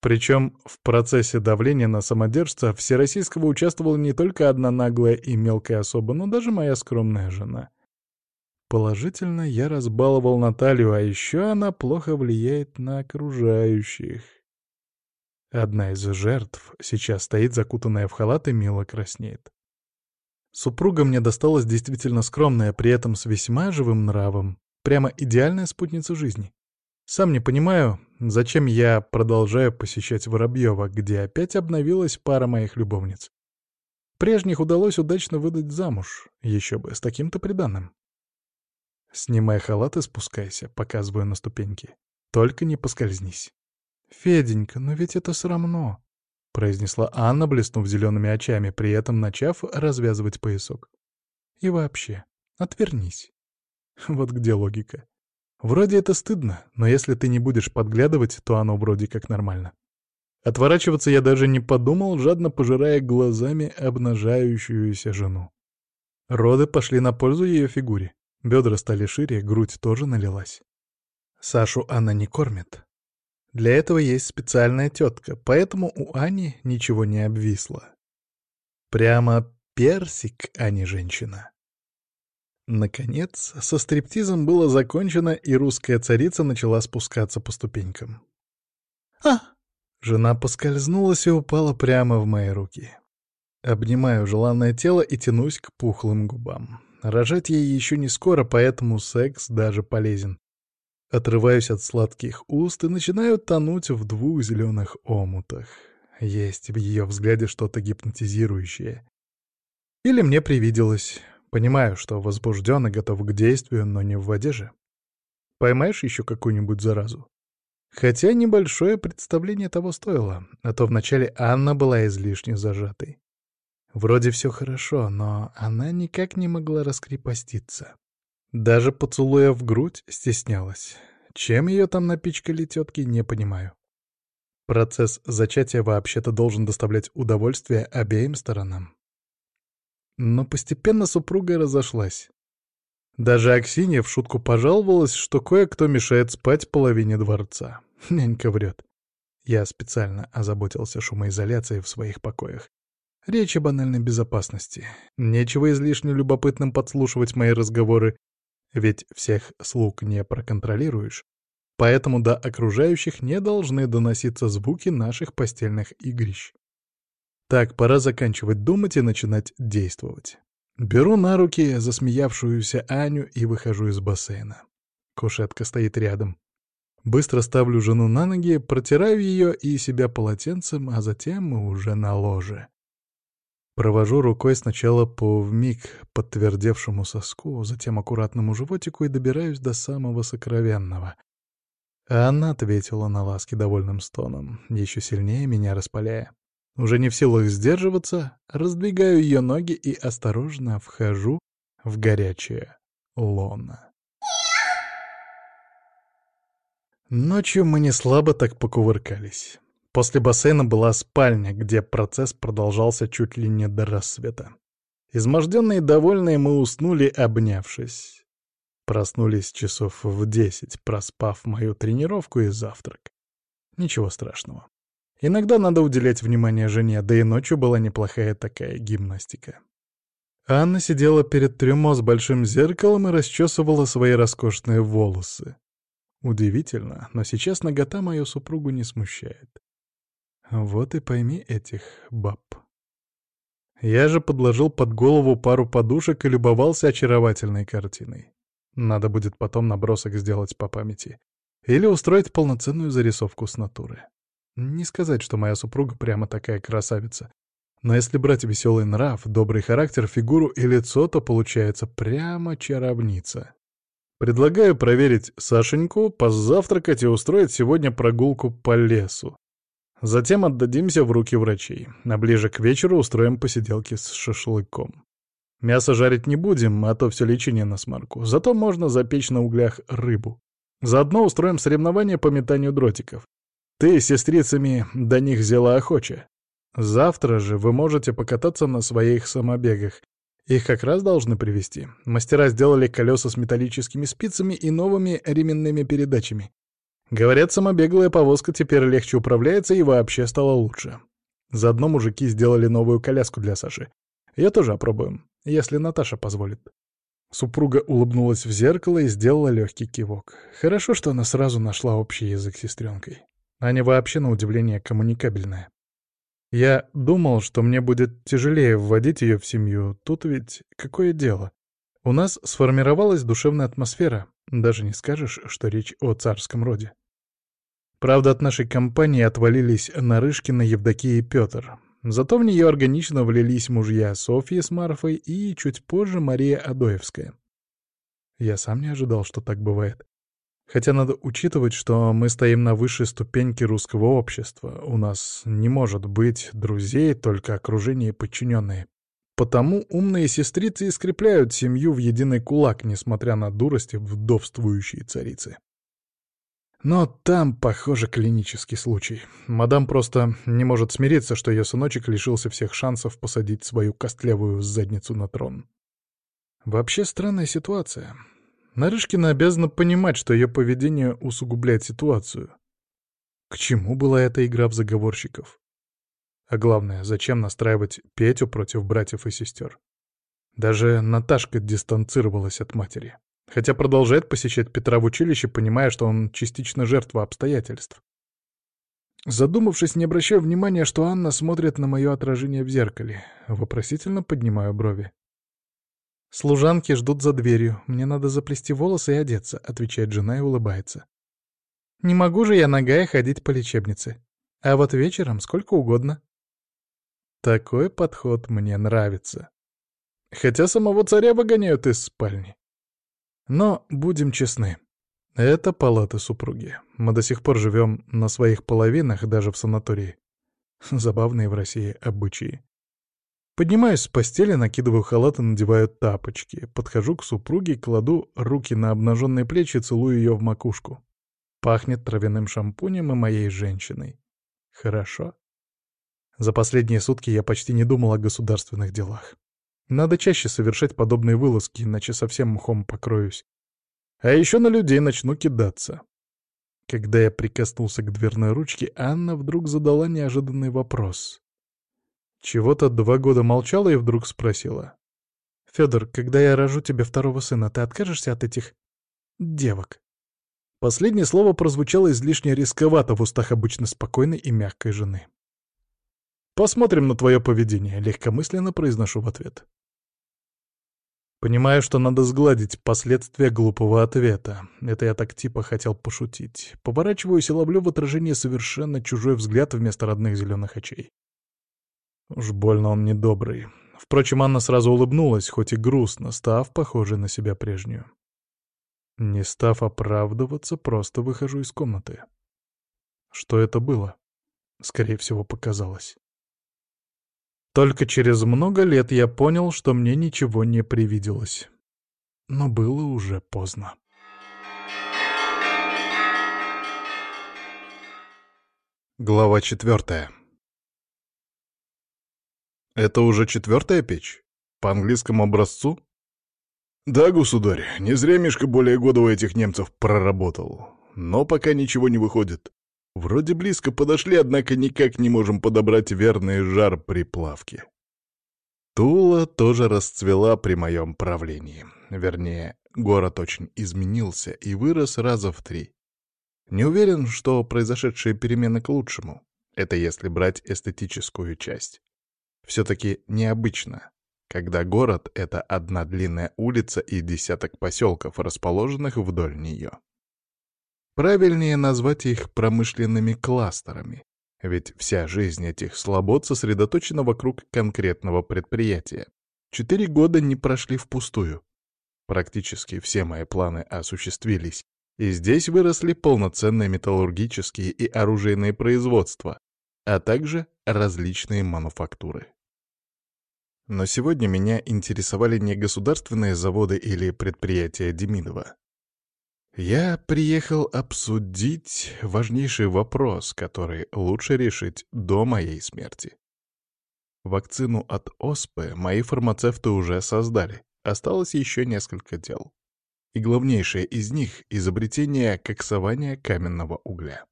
Причем в процессе давления на самодержца Всероссийского участвовала не только одна наглая и мелкая особа, но даже моя скромная жена — Положительно, я разбаловал Наталью, а еще она плохо влияет на окружающих. Одна из жертв сейчас стоит закутанная в халат и мило краснеет. Супруга мне досталась действительно скромная, при этом с весьма живым нравом. Прямо идеальная спутница жизни. Сам не понимаю, зачем я продолжаю посещать Воробьева, где опять обновилась пара моих любовниц. Прежних удалось удачно выдать замуж, еще бы, с таким-то приданным. «Снимай халат и спускайся», — показываю на ступеньки. «Только не поскользнись». «Феденька, но ведь это срамно», — произнесла Анна, блеснув зелеными очами, при этом начав развязывать поясок. «И вообще, отвернись». [LAUGHS] Вот где логика. Вроде это стыдно, но если ты не будешь подглядывать, то оно вроде как нормально. Отворачиваться я даже не подумал, жадно пожирая глазами обнажающуюся жену. Роды пошли на пользу ее фигуре. Бедра стали шире, грудь тоже налилась. Сашу она не кормит. Для этого есть специальная тетка, поэтому у Ани ничего не обвисло. Прямо персик, а не женщина. Наконец, со стриптизом было закончено, и русская царица начала спускаться по ступенькам. «А!» Жена поскользнулась и упала прямо в мои руки. Обнимаю желанное тело и тянусь к пухлым губам. Рожать ей еще не скоро, поэтому секс даже полезен. Отрываюсь от сладких уст и начинаю тонуть в двух зеленых омутах. Есть в ее взгляде что-то гипнотизирующее. Или мне привиделось. Понимаю, что возбужден и готов к действию, но не в воде же. Поймаешь еще какую-нибудь заразу? Хотя небольшое представление того стоило, а то вначале Анна была излишне зажатой. Вроде все хорошо, но она никак не могла раскрепоститься. Даже поцелуя в грудь стеснялась. Чем ее там напичкали тетки, не понимаю. Процесс зачатия вообще-то должен доставлять удовольствие обеим сторонам. Но постепенно супруга разошлась. Даже Аксинья в шутку пожаловалась, что кое-кто мешает спать половине дворца. [LAUGHS] Нянька врет. Я специально озаботился шумоизоляцией в своих покоях. Речь о банальной безопасности. Нечего излишне любопытным подслушивать мои разговоры, ведь всех слуг не проконтролируешь. Поэтому до окружающих не должны доноситься звуки наших постельных игрищ. Так, пора заканчивать думать и начинать действовать. Беру на руки засмеявшуюся Аню и выхожу из бассейна. Кушетка стоит рядом. Быстро ставлю жену на ноги, протираю ее и себя полотенцем, а затем мы уже на ложе. Провожу рукой сначала по вмиг подтвердевшему соску, затем аккуратному животику и добираюсь до самого сокровенного. А она ответила на ласки довольным стоном, еще сильнее меня распаляя. Уже не в силах сдерживаться, раздвигаю ее ноги и осторожно вхожу в горячее лоно. Ночью мы не слабо так покувыркались. После бассейна была спальня, где процесс продолжался чуть ли не до рассвета. Изможденные и довольные мы уснули, обнявшись. Проснулись часов в десять, проспав мою тренировку и завтрак. Ничего страшного. Иногда надо уделять внимание жене, да и ночью была неплохая такая гимнастика. Анна сидела перед трюмо с большим зеркалом и расчесывала свои роскошные волосы. Удивительно, но сейчас нагота мою супругу не смущает. Вот и пойми этих баб. Я же подложил под голову пару подушек и любовался очаровательной картиной. Надо будет потом набросок сделать по памяти. Или устроить полноценную зарисовку с натуры. Не сказать, что моя супруга прямо такая красавица. Но если брать веселый нрав, добрый характер, фигуру и лицо, то получается прямо чаровница. Предлагаю проверить Сашеньку, позавтракать и устроить сегодня прогулку по лесу. Затем отдадимся в руки врачей, а ближе к вечеру устроим посиделки с шашлыком. Мясо жарить не будем, а то все лечение на смарку. Зато можно запечь на углях рыбу. Заодно устроим соревнования по метанию дротиков. Ты с сестрицами до них взяла охоче. Завтра же вы можете покататься на своих самобегах. Их как раз должны привезти. Мастера сделали колеса с металлическими спицами и новыми ременными передачами. Говорят, самобеглая повозка теперь легче управляется и вообще стала лучше. Заодно мужики сделали новую коляску для Саши. Я тоже опробуем, если Наташа позволит. Супруга улыбнулась в зеркало и сделала легкий кивок. Хорошо, что она сразу нашла общий язык с сестренкой. Аня вообще, на удивление, коммуникабельная. Я думал, что мне будет тяжелее вводить ее в семью. Тут ведь какое дело? У нас сформировалась душевная атмосфера. Даже не скажешь, что речь о царском роде. Правда, от нашей компании отвалились Нарышкина, Евдокия и Петр. Зато в нее органично влились мужья Софьи с Марфой и чуть позже Мария Адоевская. Я сам не ожидал, что так бывает. Хотя надо учитывать, что мы стоим на высшей ступеньке русского общества. У нас не может быть друзей, только окружение и подчиненные. Потому умные сестрицы и скрепляют семью в единый кулак, несмотря на дурости вдовствующей царицы. Но там, похоже, клинический случай. Мадам просто не может смириться, что ее сыночек лишился всех шансов посадить свою костлявую задницу на трон. Вообще странная ситуация. Нарышкина обязана понимать, что ее поведение усугубляет ситуацию. К чему была эта игра в заговорщиков? А главное, зачем настраивать Петю против братьев и сестер? Даже Наташка дистанцировалась от матери. Хотя продолжает посещать Петра в училище, понимая, что он частично жертва обстоятельств. Задумавшись, не обращаю внимания, что Анна смотрит на мое отражение в зеркале. Вопросительно поднимаю брови. «Служанки ждут за дверью. Мне надо заплести волосы и одеться», — отвечает жена и улыбается. «Не могу же я ногая ходить по лечебнице. А вот вечером сколько угодно». Такой подход мне нравится. Хотя самого царя выгоняют из спальни. Но будем честны. Это палата супруги. Мы до сих пор живем на своих половинах, даже в санатории. Забавные в России обычаи. Поднимаюсь с постели, накидываю халат и надеваю тапочки. Подхожу к супруге, кладу руки на обнаженные плечи и целую ее в макушку. Пахнет травяным шампунем и моей женщиной. Хорошо. За последние сутки я почти не думал о государственных делах. Надо чаще совершать подобные вылазки, иначе совсем мхом покроюсь. А еще на людей начну кидаться. Когда я прикоснулся к дверной ручке, Анна вдруг задала неожиданный вопрос. Чего-то два года молчала и вдруг спросила. «Федор, когда я рожу тебе второго сына, ты откажешься от этих... девок?» Последнее слово прозвучало излишне рисковато в устах обычно спокойной и мягкой жены. «Посмотрим на твое поведение», — легкомысленно произношу в ответ. Понимаю, что надо сгладить последствия глупого ответа. Это я так типа хотел пошутить. Поворачиваюсь и ловлю в отражении совершенно чужой взгляд вместо родных зеленых очей. Уж больно он недобрый. Впрочем, Анна сразу улыбнулась, хоть и грустно, став похожей на себя прежнюю. Не став оправдываться, просто выхожу из комнаты. Что это было? Скорее всего, показалось. Только через много лет я понял, что мне ничего не привиделось. Но было уже поздно. Глава четвертая. Это уже четвертая печь? По английскому образцу? Да, государь, не зря Мишка более года у этих немцев проработал. Но пока ничего не выходит. Вроде близко подошли, однако никак не можем подобрать верный жар при плавке. Тула тоже расцвела при моем правлении. Вернее, город очень изменился и вырос раза в три. Не уверен, что произошедшие перемены к лучшему. Это если брать эстетическую часть. Все-таки необычно, когда город — это одна длинная улица и десяток поселков, расположенных вдоль нее. Правильнее назвать их промышленными кластерами, ведь вся жизнь этих слобод сосредоточена вокруг конкретного предприятия. Четыре года не прошли впустую. Практически все мои планы осуществились, и здесь выросли полноценные металлургические и оружейные производства, а также различные мануфактуры. Но сегодня меня интересовали не государственные заводы или предприятия Демидова. Я приехал обсудить важнейший вопрос, который лучше решить до моей смерти. Вакцину от ОСПы мои фармацевты уже создали, осталось еще несколько дел. И главнейшее из них — изобретение коксования каменного угля.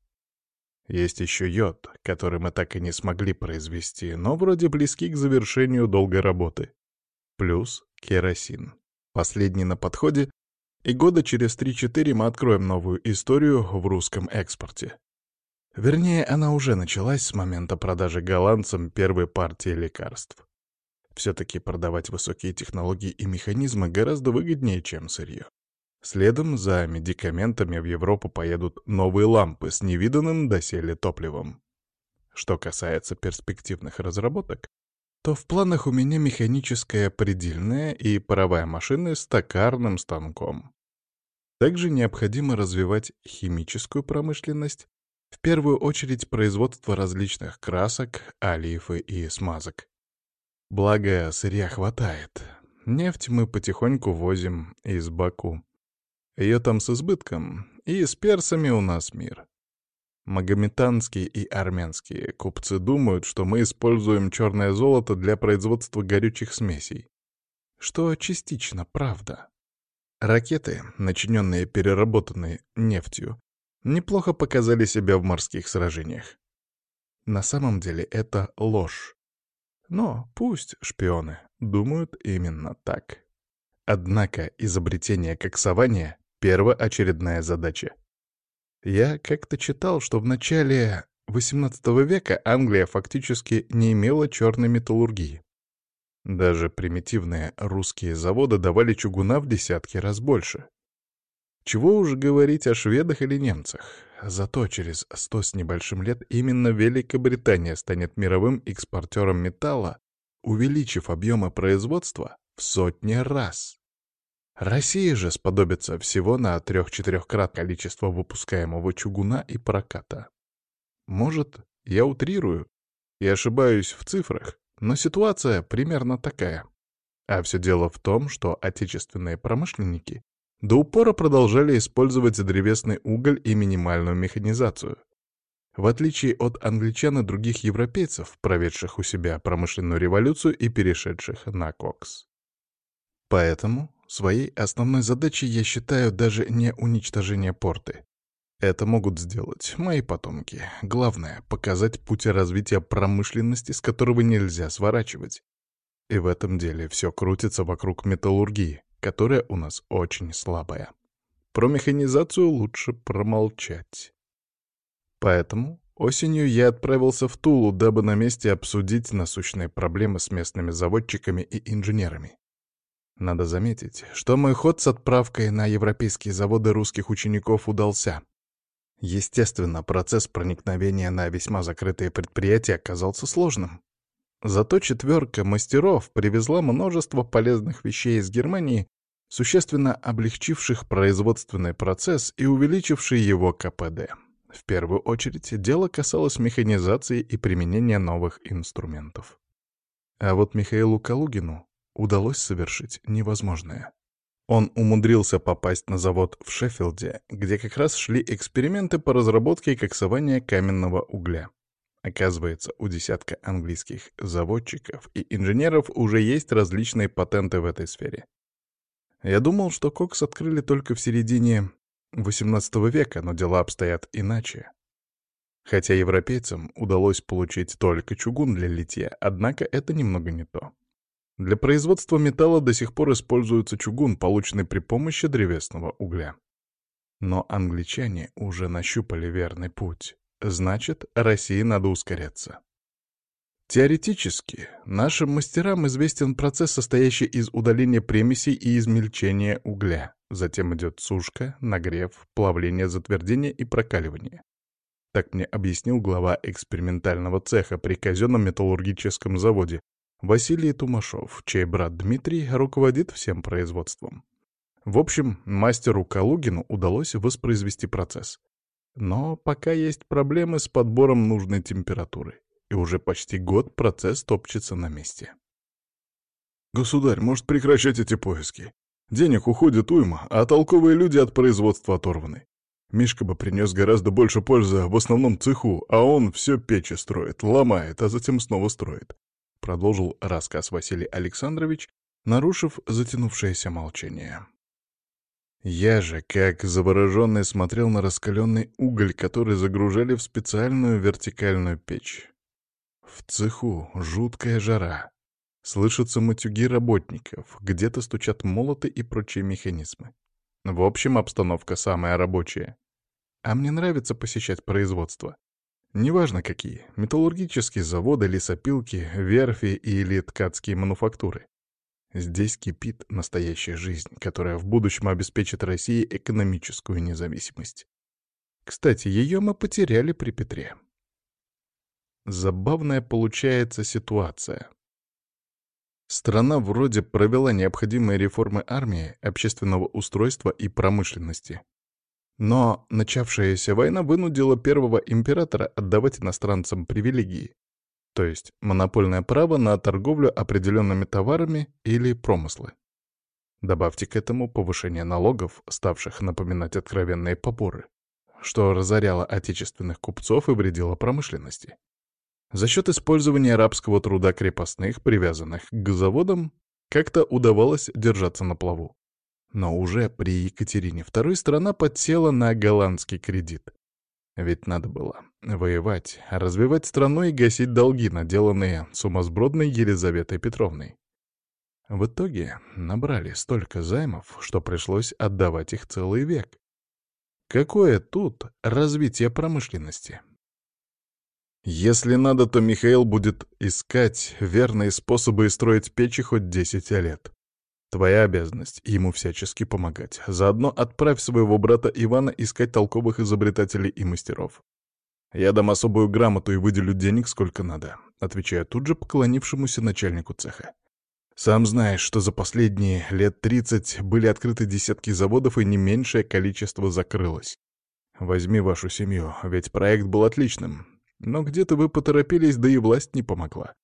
Есть еще йод, который мы так и не смогли произвести, но вроде близки к завершению долгой работы. Плюс керосин. Последний на подходе и года через 3-4 мы откроем новую историю в русском экспорте. Вернее, она уже началась с момента продажи голландцам первой партии лекарств. Все-таки продавать высокие технологии и механизмы гораздо выгоднее, чем сырье. Следом за медикаментами в Европу поедут новые лампы с невиданным доселе топливом. Что касается перспективных разработок, то в планах у меня механическая предельная и паровая машины с токарным станком. Также необходимо развивать химическую промышленность, в первую очередь производство различных красок, олифы и смазок. Благо, сырья хватает. Нефть мы потихоньку возим из Баку. Ее там с избытком, и с персами у нас мир. Магометанские и армянские купцы думают, что мы используем черное золото для производства горючих смесей. Что частично правда. Ракеты, начиненные переработанной нефтью, неплохо показали себя в морских сражениях. На самом деле это ложь. Но пусть шпионы думают именно так. Однако изобретение коксования — первоочередная задача. Я как-то читал, что в начале XVIII века Англия фактически не имела черной металлургии. Даже примитивные русские заводы давали чугуна в десятки раз больше. Чего уж говорить о шведах или немцах. Зато через сто с небольшим лет именно Великобритания станет мировым экспортером металла, увеличив объемы производства в сотни раз. Россия же сподобится всего на трех-четырехкрат количество выпускаемого чугуна и проката. Может, я утрирую и ошибаюсь в цифрах, но ситуация примерно такая. А все дело в том, что отечественные промышленники до упора продолжали использовать древесный уголь и минимальную механизацию. В отличие от англичан и других европейцев, проведших у себя промышленную революцию и перешедших на кокс. Поэтому своей основной задачей я считаю даже не уничтожение порты. Это могут сделать мои потомки. Главное — показать путь развития промышленности, с которого нельзя сворачивать. И в этом деле все крутится вокруг металлургии, которая у нас очень слабая. Про механизацию лучше промолчать. Поэтому осенью я отправился в Тулу, дабы на месте обсудить насущные проблемы с местными заводчиками и инженерами. Надо заметить, что мой ход с отправкой на европейские заводы русских учеников удался. Естественно, процесс проникновения на весьма закрытые предприятия оказался сложным. Зато четверка мастеров привезла множество полезных вещей из Германии, существенно облегчивших производственный процесс и увеличивший его КПД. В первую очередь дело касалось механизации и применения новых инструментов. А вот Михаилу Калугину удалось совершить невозможное. Он умудрился попасть на завод в Шеффилде, где как раз шли эксперименты по разработке коксования каменного угля. Оказывается, у десятка английских заводчиков и инженеров уже есть различные патенты в этой сфере. Я думал, что кокс открыли только в середине XVIII века, но дела обстоят иначе. Хотя европейцам удалось получить только чугун для литья, однако это немного не то. Для производства металла до сих пор используется чугун, полученный при помощи древесного угля. Но англичане уже нащупали верный путь. Значит, России надо ускоряться. Теоретически, нашим мастерам известен процесс, состоящий из удаления примесей и измельчения угля. Затем идет сушка, нагрев, плавление, затвердение и прокаливание. Так мне объяснил глава экспериментального цеха при казенном металлургическом заводе Василий Тумашов, чей брат Дмитрий руководит всем производством. В общем, мастеру Калугину удалось воспроизвести процесс. Но пока есть проблемы с подбором нужной температуры и уже почти год процесс топчется на месте. «Государь, может прекращать эти поиски? Денег уходит уйма, а толковые люди от производства оторваны. Мишка бы принес гораздо больше пользы в основном цеху, а он все печи строит, ломает, а затем снова строит», — продолжил рассказ Василий Александрович, нарушив затянувшееся молчание. Я же, как завороженный, смотрел на раскаленный уголь, который загружали в специальную вертикальную печь. В цеху жуткая жара. Слышатся матюги работников, где-то стучат молоты и прочие механизмы. В общем, обстановка самая рабочая. А мне нравится посещать производство. Неважно какие — металлургические заводы, лесопилки, верфи или ткацкие мануфактуры. Здесь кипит настоящая жизнь, которая в будущем обеспечит России экономическую независимость. Кстати, ее мы потеряли при Петре. Забавная получается ситуация. Страна вроде провела необходимые реформы армии, общественного устройства и промышленности. Но начавшаяся война вынудила первого императора отдавать иностранцам привилегии, то есть монопольное право на торговлю определенными товарами или промыслы. Добавьте к этому повышение налогов, ставших напоминать откровенные поборы, что разоряло отечественных купцов и вредило промышленности. За счет использования арабского труда крепостных, привязанных к заводам, как-то удавалось держаться на плаву. Но уже при Екатерине II страна подсела на голландский кредит. Ведь надо было воевать, развивать страну и гасить долги, наделанные сумасбродной Елизаветой Петровной. В итоге набрали столько займов, что пришлось отдавать их целый век. Какое тут развитие промышленности? Если надо, то Михаил будет искать верные способы строить печи хоть 10 лет. Твоя обязанность — ему всячески помогать. Заодно отправь своего брата Ивана искать толковых изобретателей и мастеров. Я дам особую грамоту и выделю денег сколько надо, отвечая тут же поклонившемуся начальнику цеха. Сам знаешь, что за последние лет 30 были открыты десятки заводов и не меньшее количество закрылось. Возьми вашу семью, ведь проект был отличным. Но где-то вы поторопились, да и власть не помогла.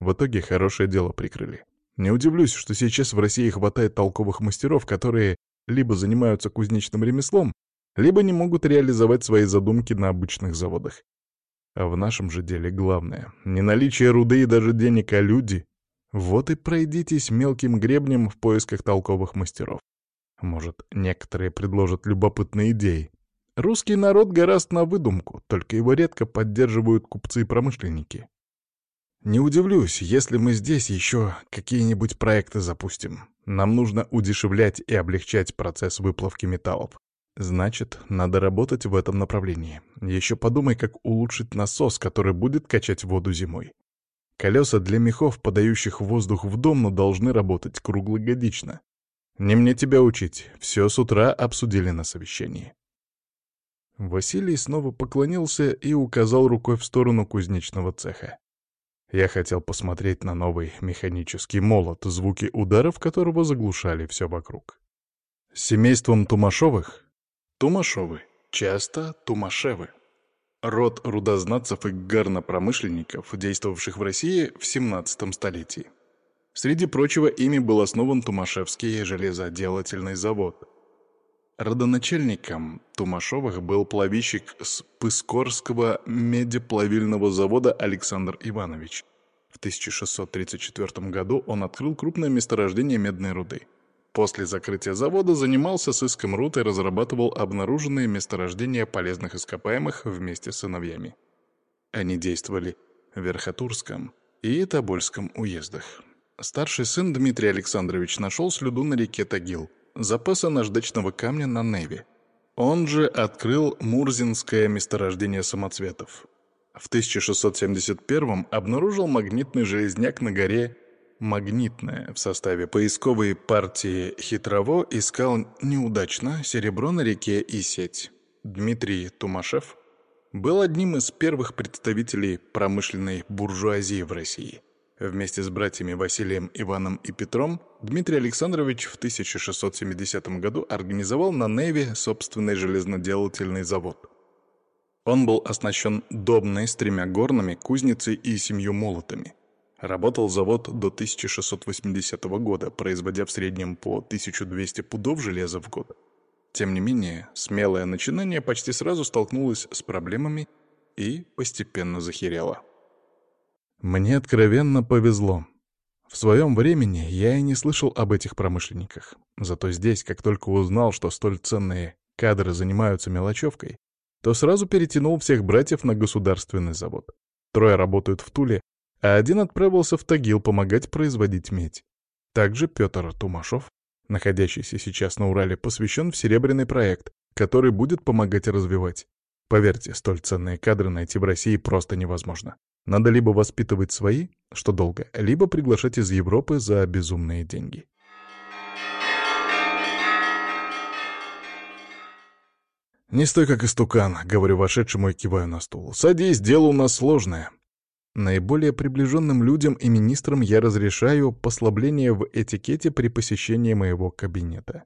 В итоге хорошее дело прикрыли. Не удивлюсь, что сейчас в России хватает толковых мастеров, которые либо занимаются кузнечным ремеслом, либо не могут реализовать свои задумки на обычных заводах. А в нашем же деле главное — не наличие руды и даже денег, а люди. Вот и пройдитесь мелким гребнем в поисках толковых мастеров. Может, некоторые предложат любопытные идеи. Русский народ гораст на выдумку, только его редко поддерживают купцы и промышленники. Не удивлюсь, если мы здесь еще какие-нибудь проекты запустим. Нам нужно удешевлять и облегчать процесс выплавки металлов. Значит, надо работать в этом направлении. Еще подумай, как улучшить насос, который будет качать воду зимой. Колеса для мехов, подающих воздух в дом, но должны работать круглогодично. Не мне тебя учить, все с утра обсудили на совещании. Василий снова поклонился и указал рукой в сторону кузнечного цеха. Я хотел посмотреть на новый механический молот, звуки ударов которого заглушали все вокруг. Семейством Тумашовых? Тумашовы. Часто Тумашевы. Род рудознатцев и горнопромышленников, действовавших в России в 17 столетии. Среди прочего, ими был основан Тумашевский железоделательный завод. Родоначальником Тумашовых был плавильщик с Пыскорского медеплавильного завода Александр Иванович. В 1634 году он открыл крупное месторождение медной руды. После закрытия завода занимался сыском руд и разрабатывал обнаруженные месторождения полезных ископаемых вместе с сыновьями. Они действовали в Верхотурском и Тобольском уездах. Старший сын Дмитрий Александрович нашел слюду на реке Тагил – запаса наждачного камня на Неве. Он же открыл Мурзинское месторождение самоцветов. В 1671 обнаружил магнитный железняк на горе Магнитная в составе поисковой партии Хитрово искал неудачно серебро на реке Исеть. Дмитрий Тумашев был одним из первых представителей промышленной буржуазии в России – Вместе с братьями Василием, Иваном и Петром Дмитрий Александрович в 1670 году организовал на Неве собственный железноделательный завод. Он был оснащен добной с тремя горнами, кузницей и семью молотами. Работал завод до 1680 года, производя в среднем по 1200 пудов железа в год. Тем не менее, смелое начинание почти сразу столкнулось с проблемами и постепенно захерело. Мне откровенно повезло. В своем времени я и не слышал об этих промышленниках. Зато здесь, как только узнал, что столь ценные кадры занимаются мелочевкой, то сразу перетянул всех братьев на государственный завод. Трое работают в Туле, а один отправился в Тагил помогать производить медь. Также Петр Тумашов, находящийся сейчас на Урале, посвящен в серебряный проект, который будет помогать развивать. Поверьте, столь ценные кадры найти в России просто невозможно. Надо либо воспитывать свои, что долго, либо приглашать из Европы за безумные деньги. «Не стой как истукан», — говорю вошедшему и киваю на стул. «Садись, дело у нас сложное». Наиболее приближенным людям и министрам я разрешаю послабление в этикете при посещении моего кабинета.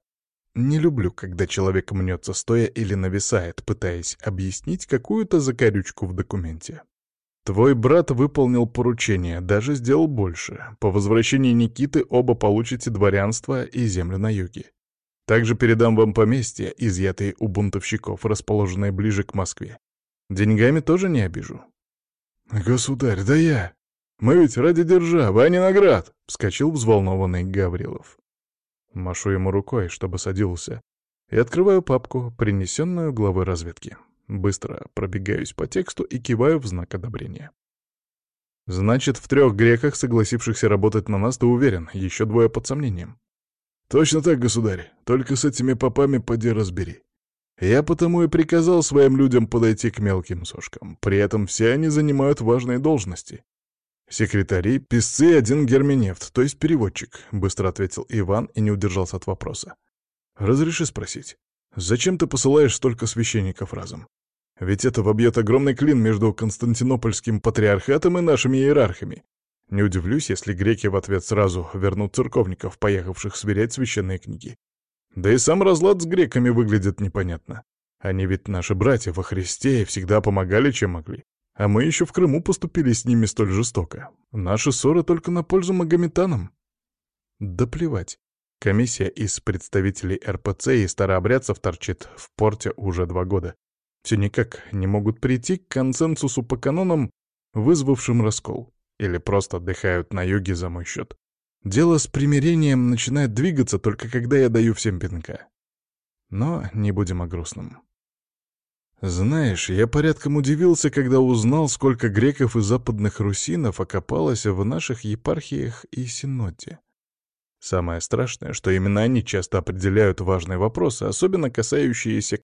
Не люблю, когда человек мнется стоя или нависает, пытаясь объяснить какую-то закорючку в документе. Твой брат выполнил поручение, даже сделал больше. По возвращении Никиты оба получите дворянство и землю на юге. Также передам вам поместья, изъятые у бунтовщиков, расположенные ближе к Москве. Деньгами тоже не обижу. «Государь, да я! Мы ведь ради державы, а не наград!» — вскочил взволнованный Гаврилов. Машу ему рукой, чтобы садился, и открываю папку, принесенную главой разведки. Быстро пробегаюсь по тексту и киваю в знак одобрения. Значит, в трех греках, согласившихся работать на нас, ты уверен, еще двое под сомнением. Точно так, государь, только с этими попами поди разбери. Я потому и приказал своим людям подойти к мелким сошкам. При этом все они занимают важные должности. Секретари, писцы и один герменевт, то есть переводчик, быстро ответил Иван и не удержался от вопроса. Разреши спросить, зачем ты посылаешь столько священников разом? Ведь это вобьет огромный клин между Константинопольским патриархатом и нашими иерархами. Не удивлюсь, если греки в ответ сразу вернут церковников, поехавших сверять священные книги. Да и сам разлад с греками выглядит непонятно. Они ведь наши братья во Христе и всегда помогали, чем могли. А мы еще в Крыму поступили с ними столь жестоко. Наши ссоры только на пользу магометанам. Да плевать. Комиссия из представителей РПЦ и старообрядцев торчит в порте уже два года все никак не могут прийти к консенсусу по канонам, вызвавшим раскол. Или просто отдыхают на юге за мой счет. Дело с примирением начинает двигаться только когда я даю всем пинка. Но не будем о грустном. Знаешь, я порядком удивился, когда узнал, сколько греков и западных русинов окопалось в наших епархиях и синоде. Самое страшное, что именно они часто определяют важные вопросы, особенно касающиеся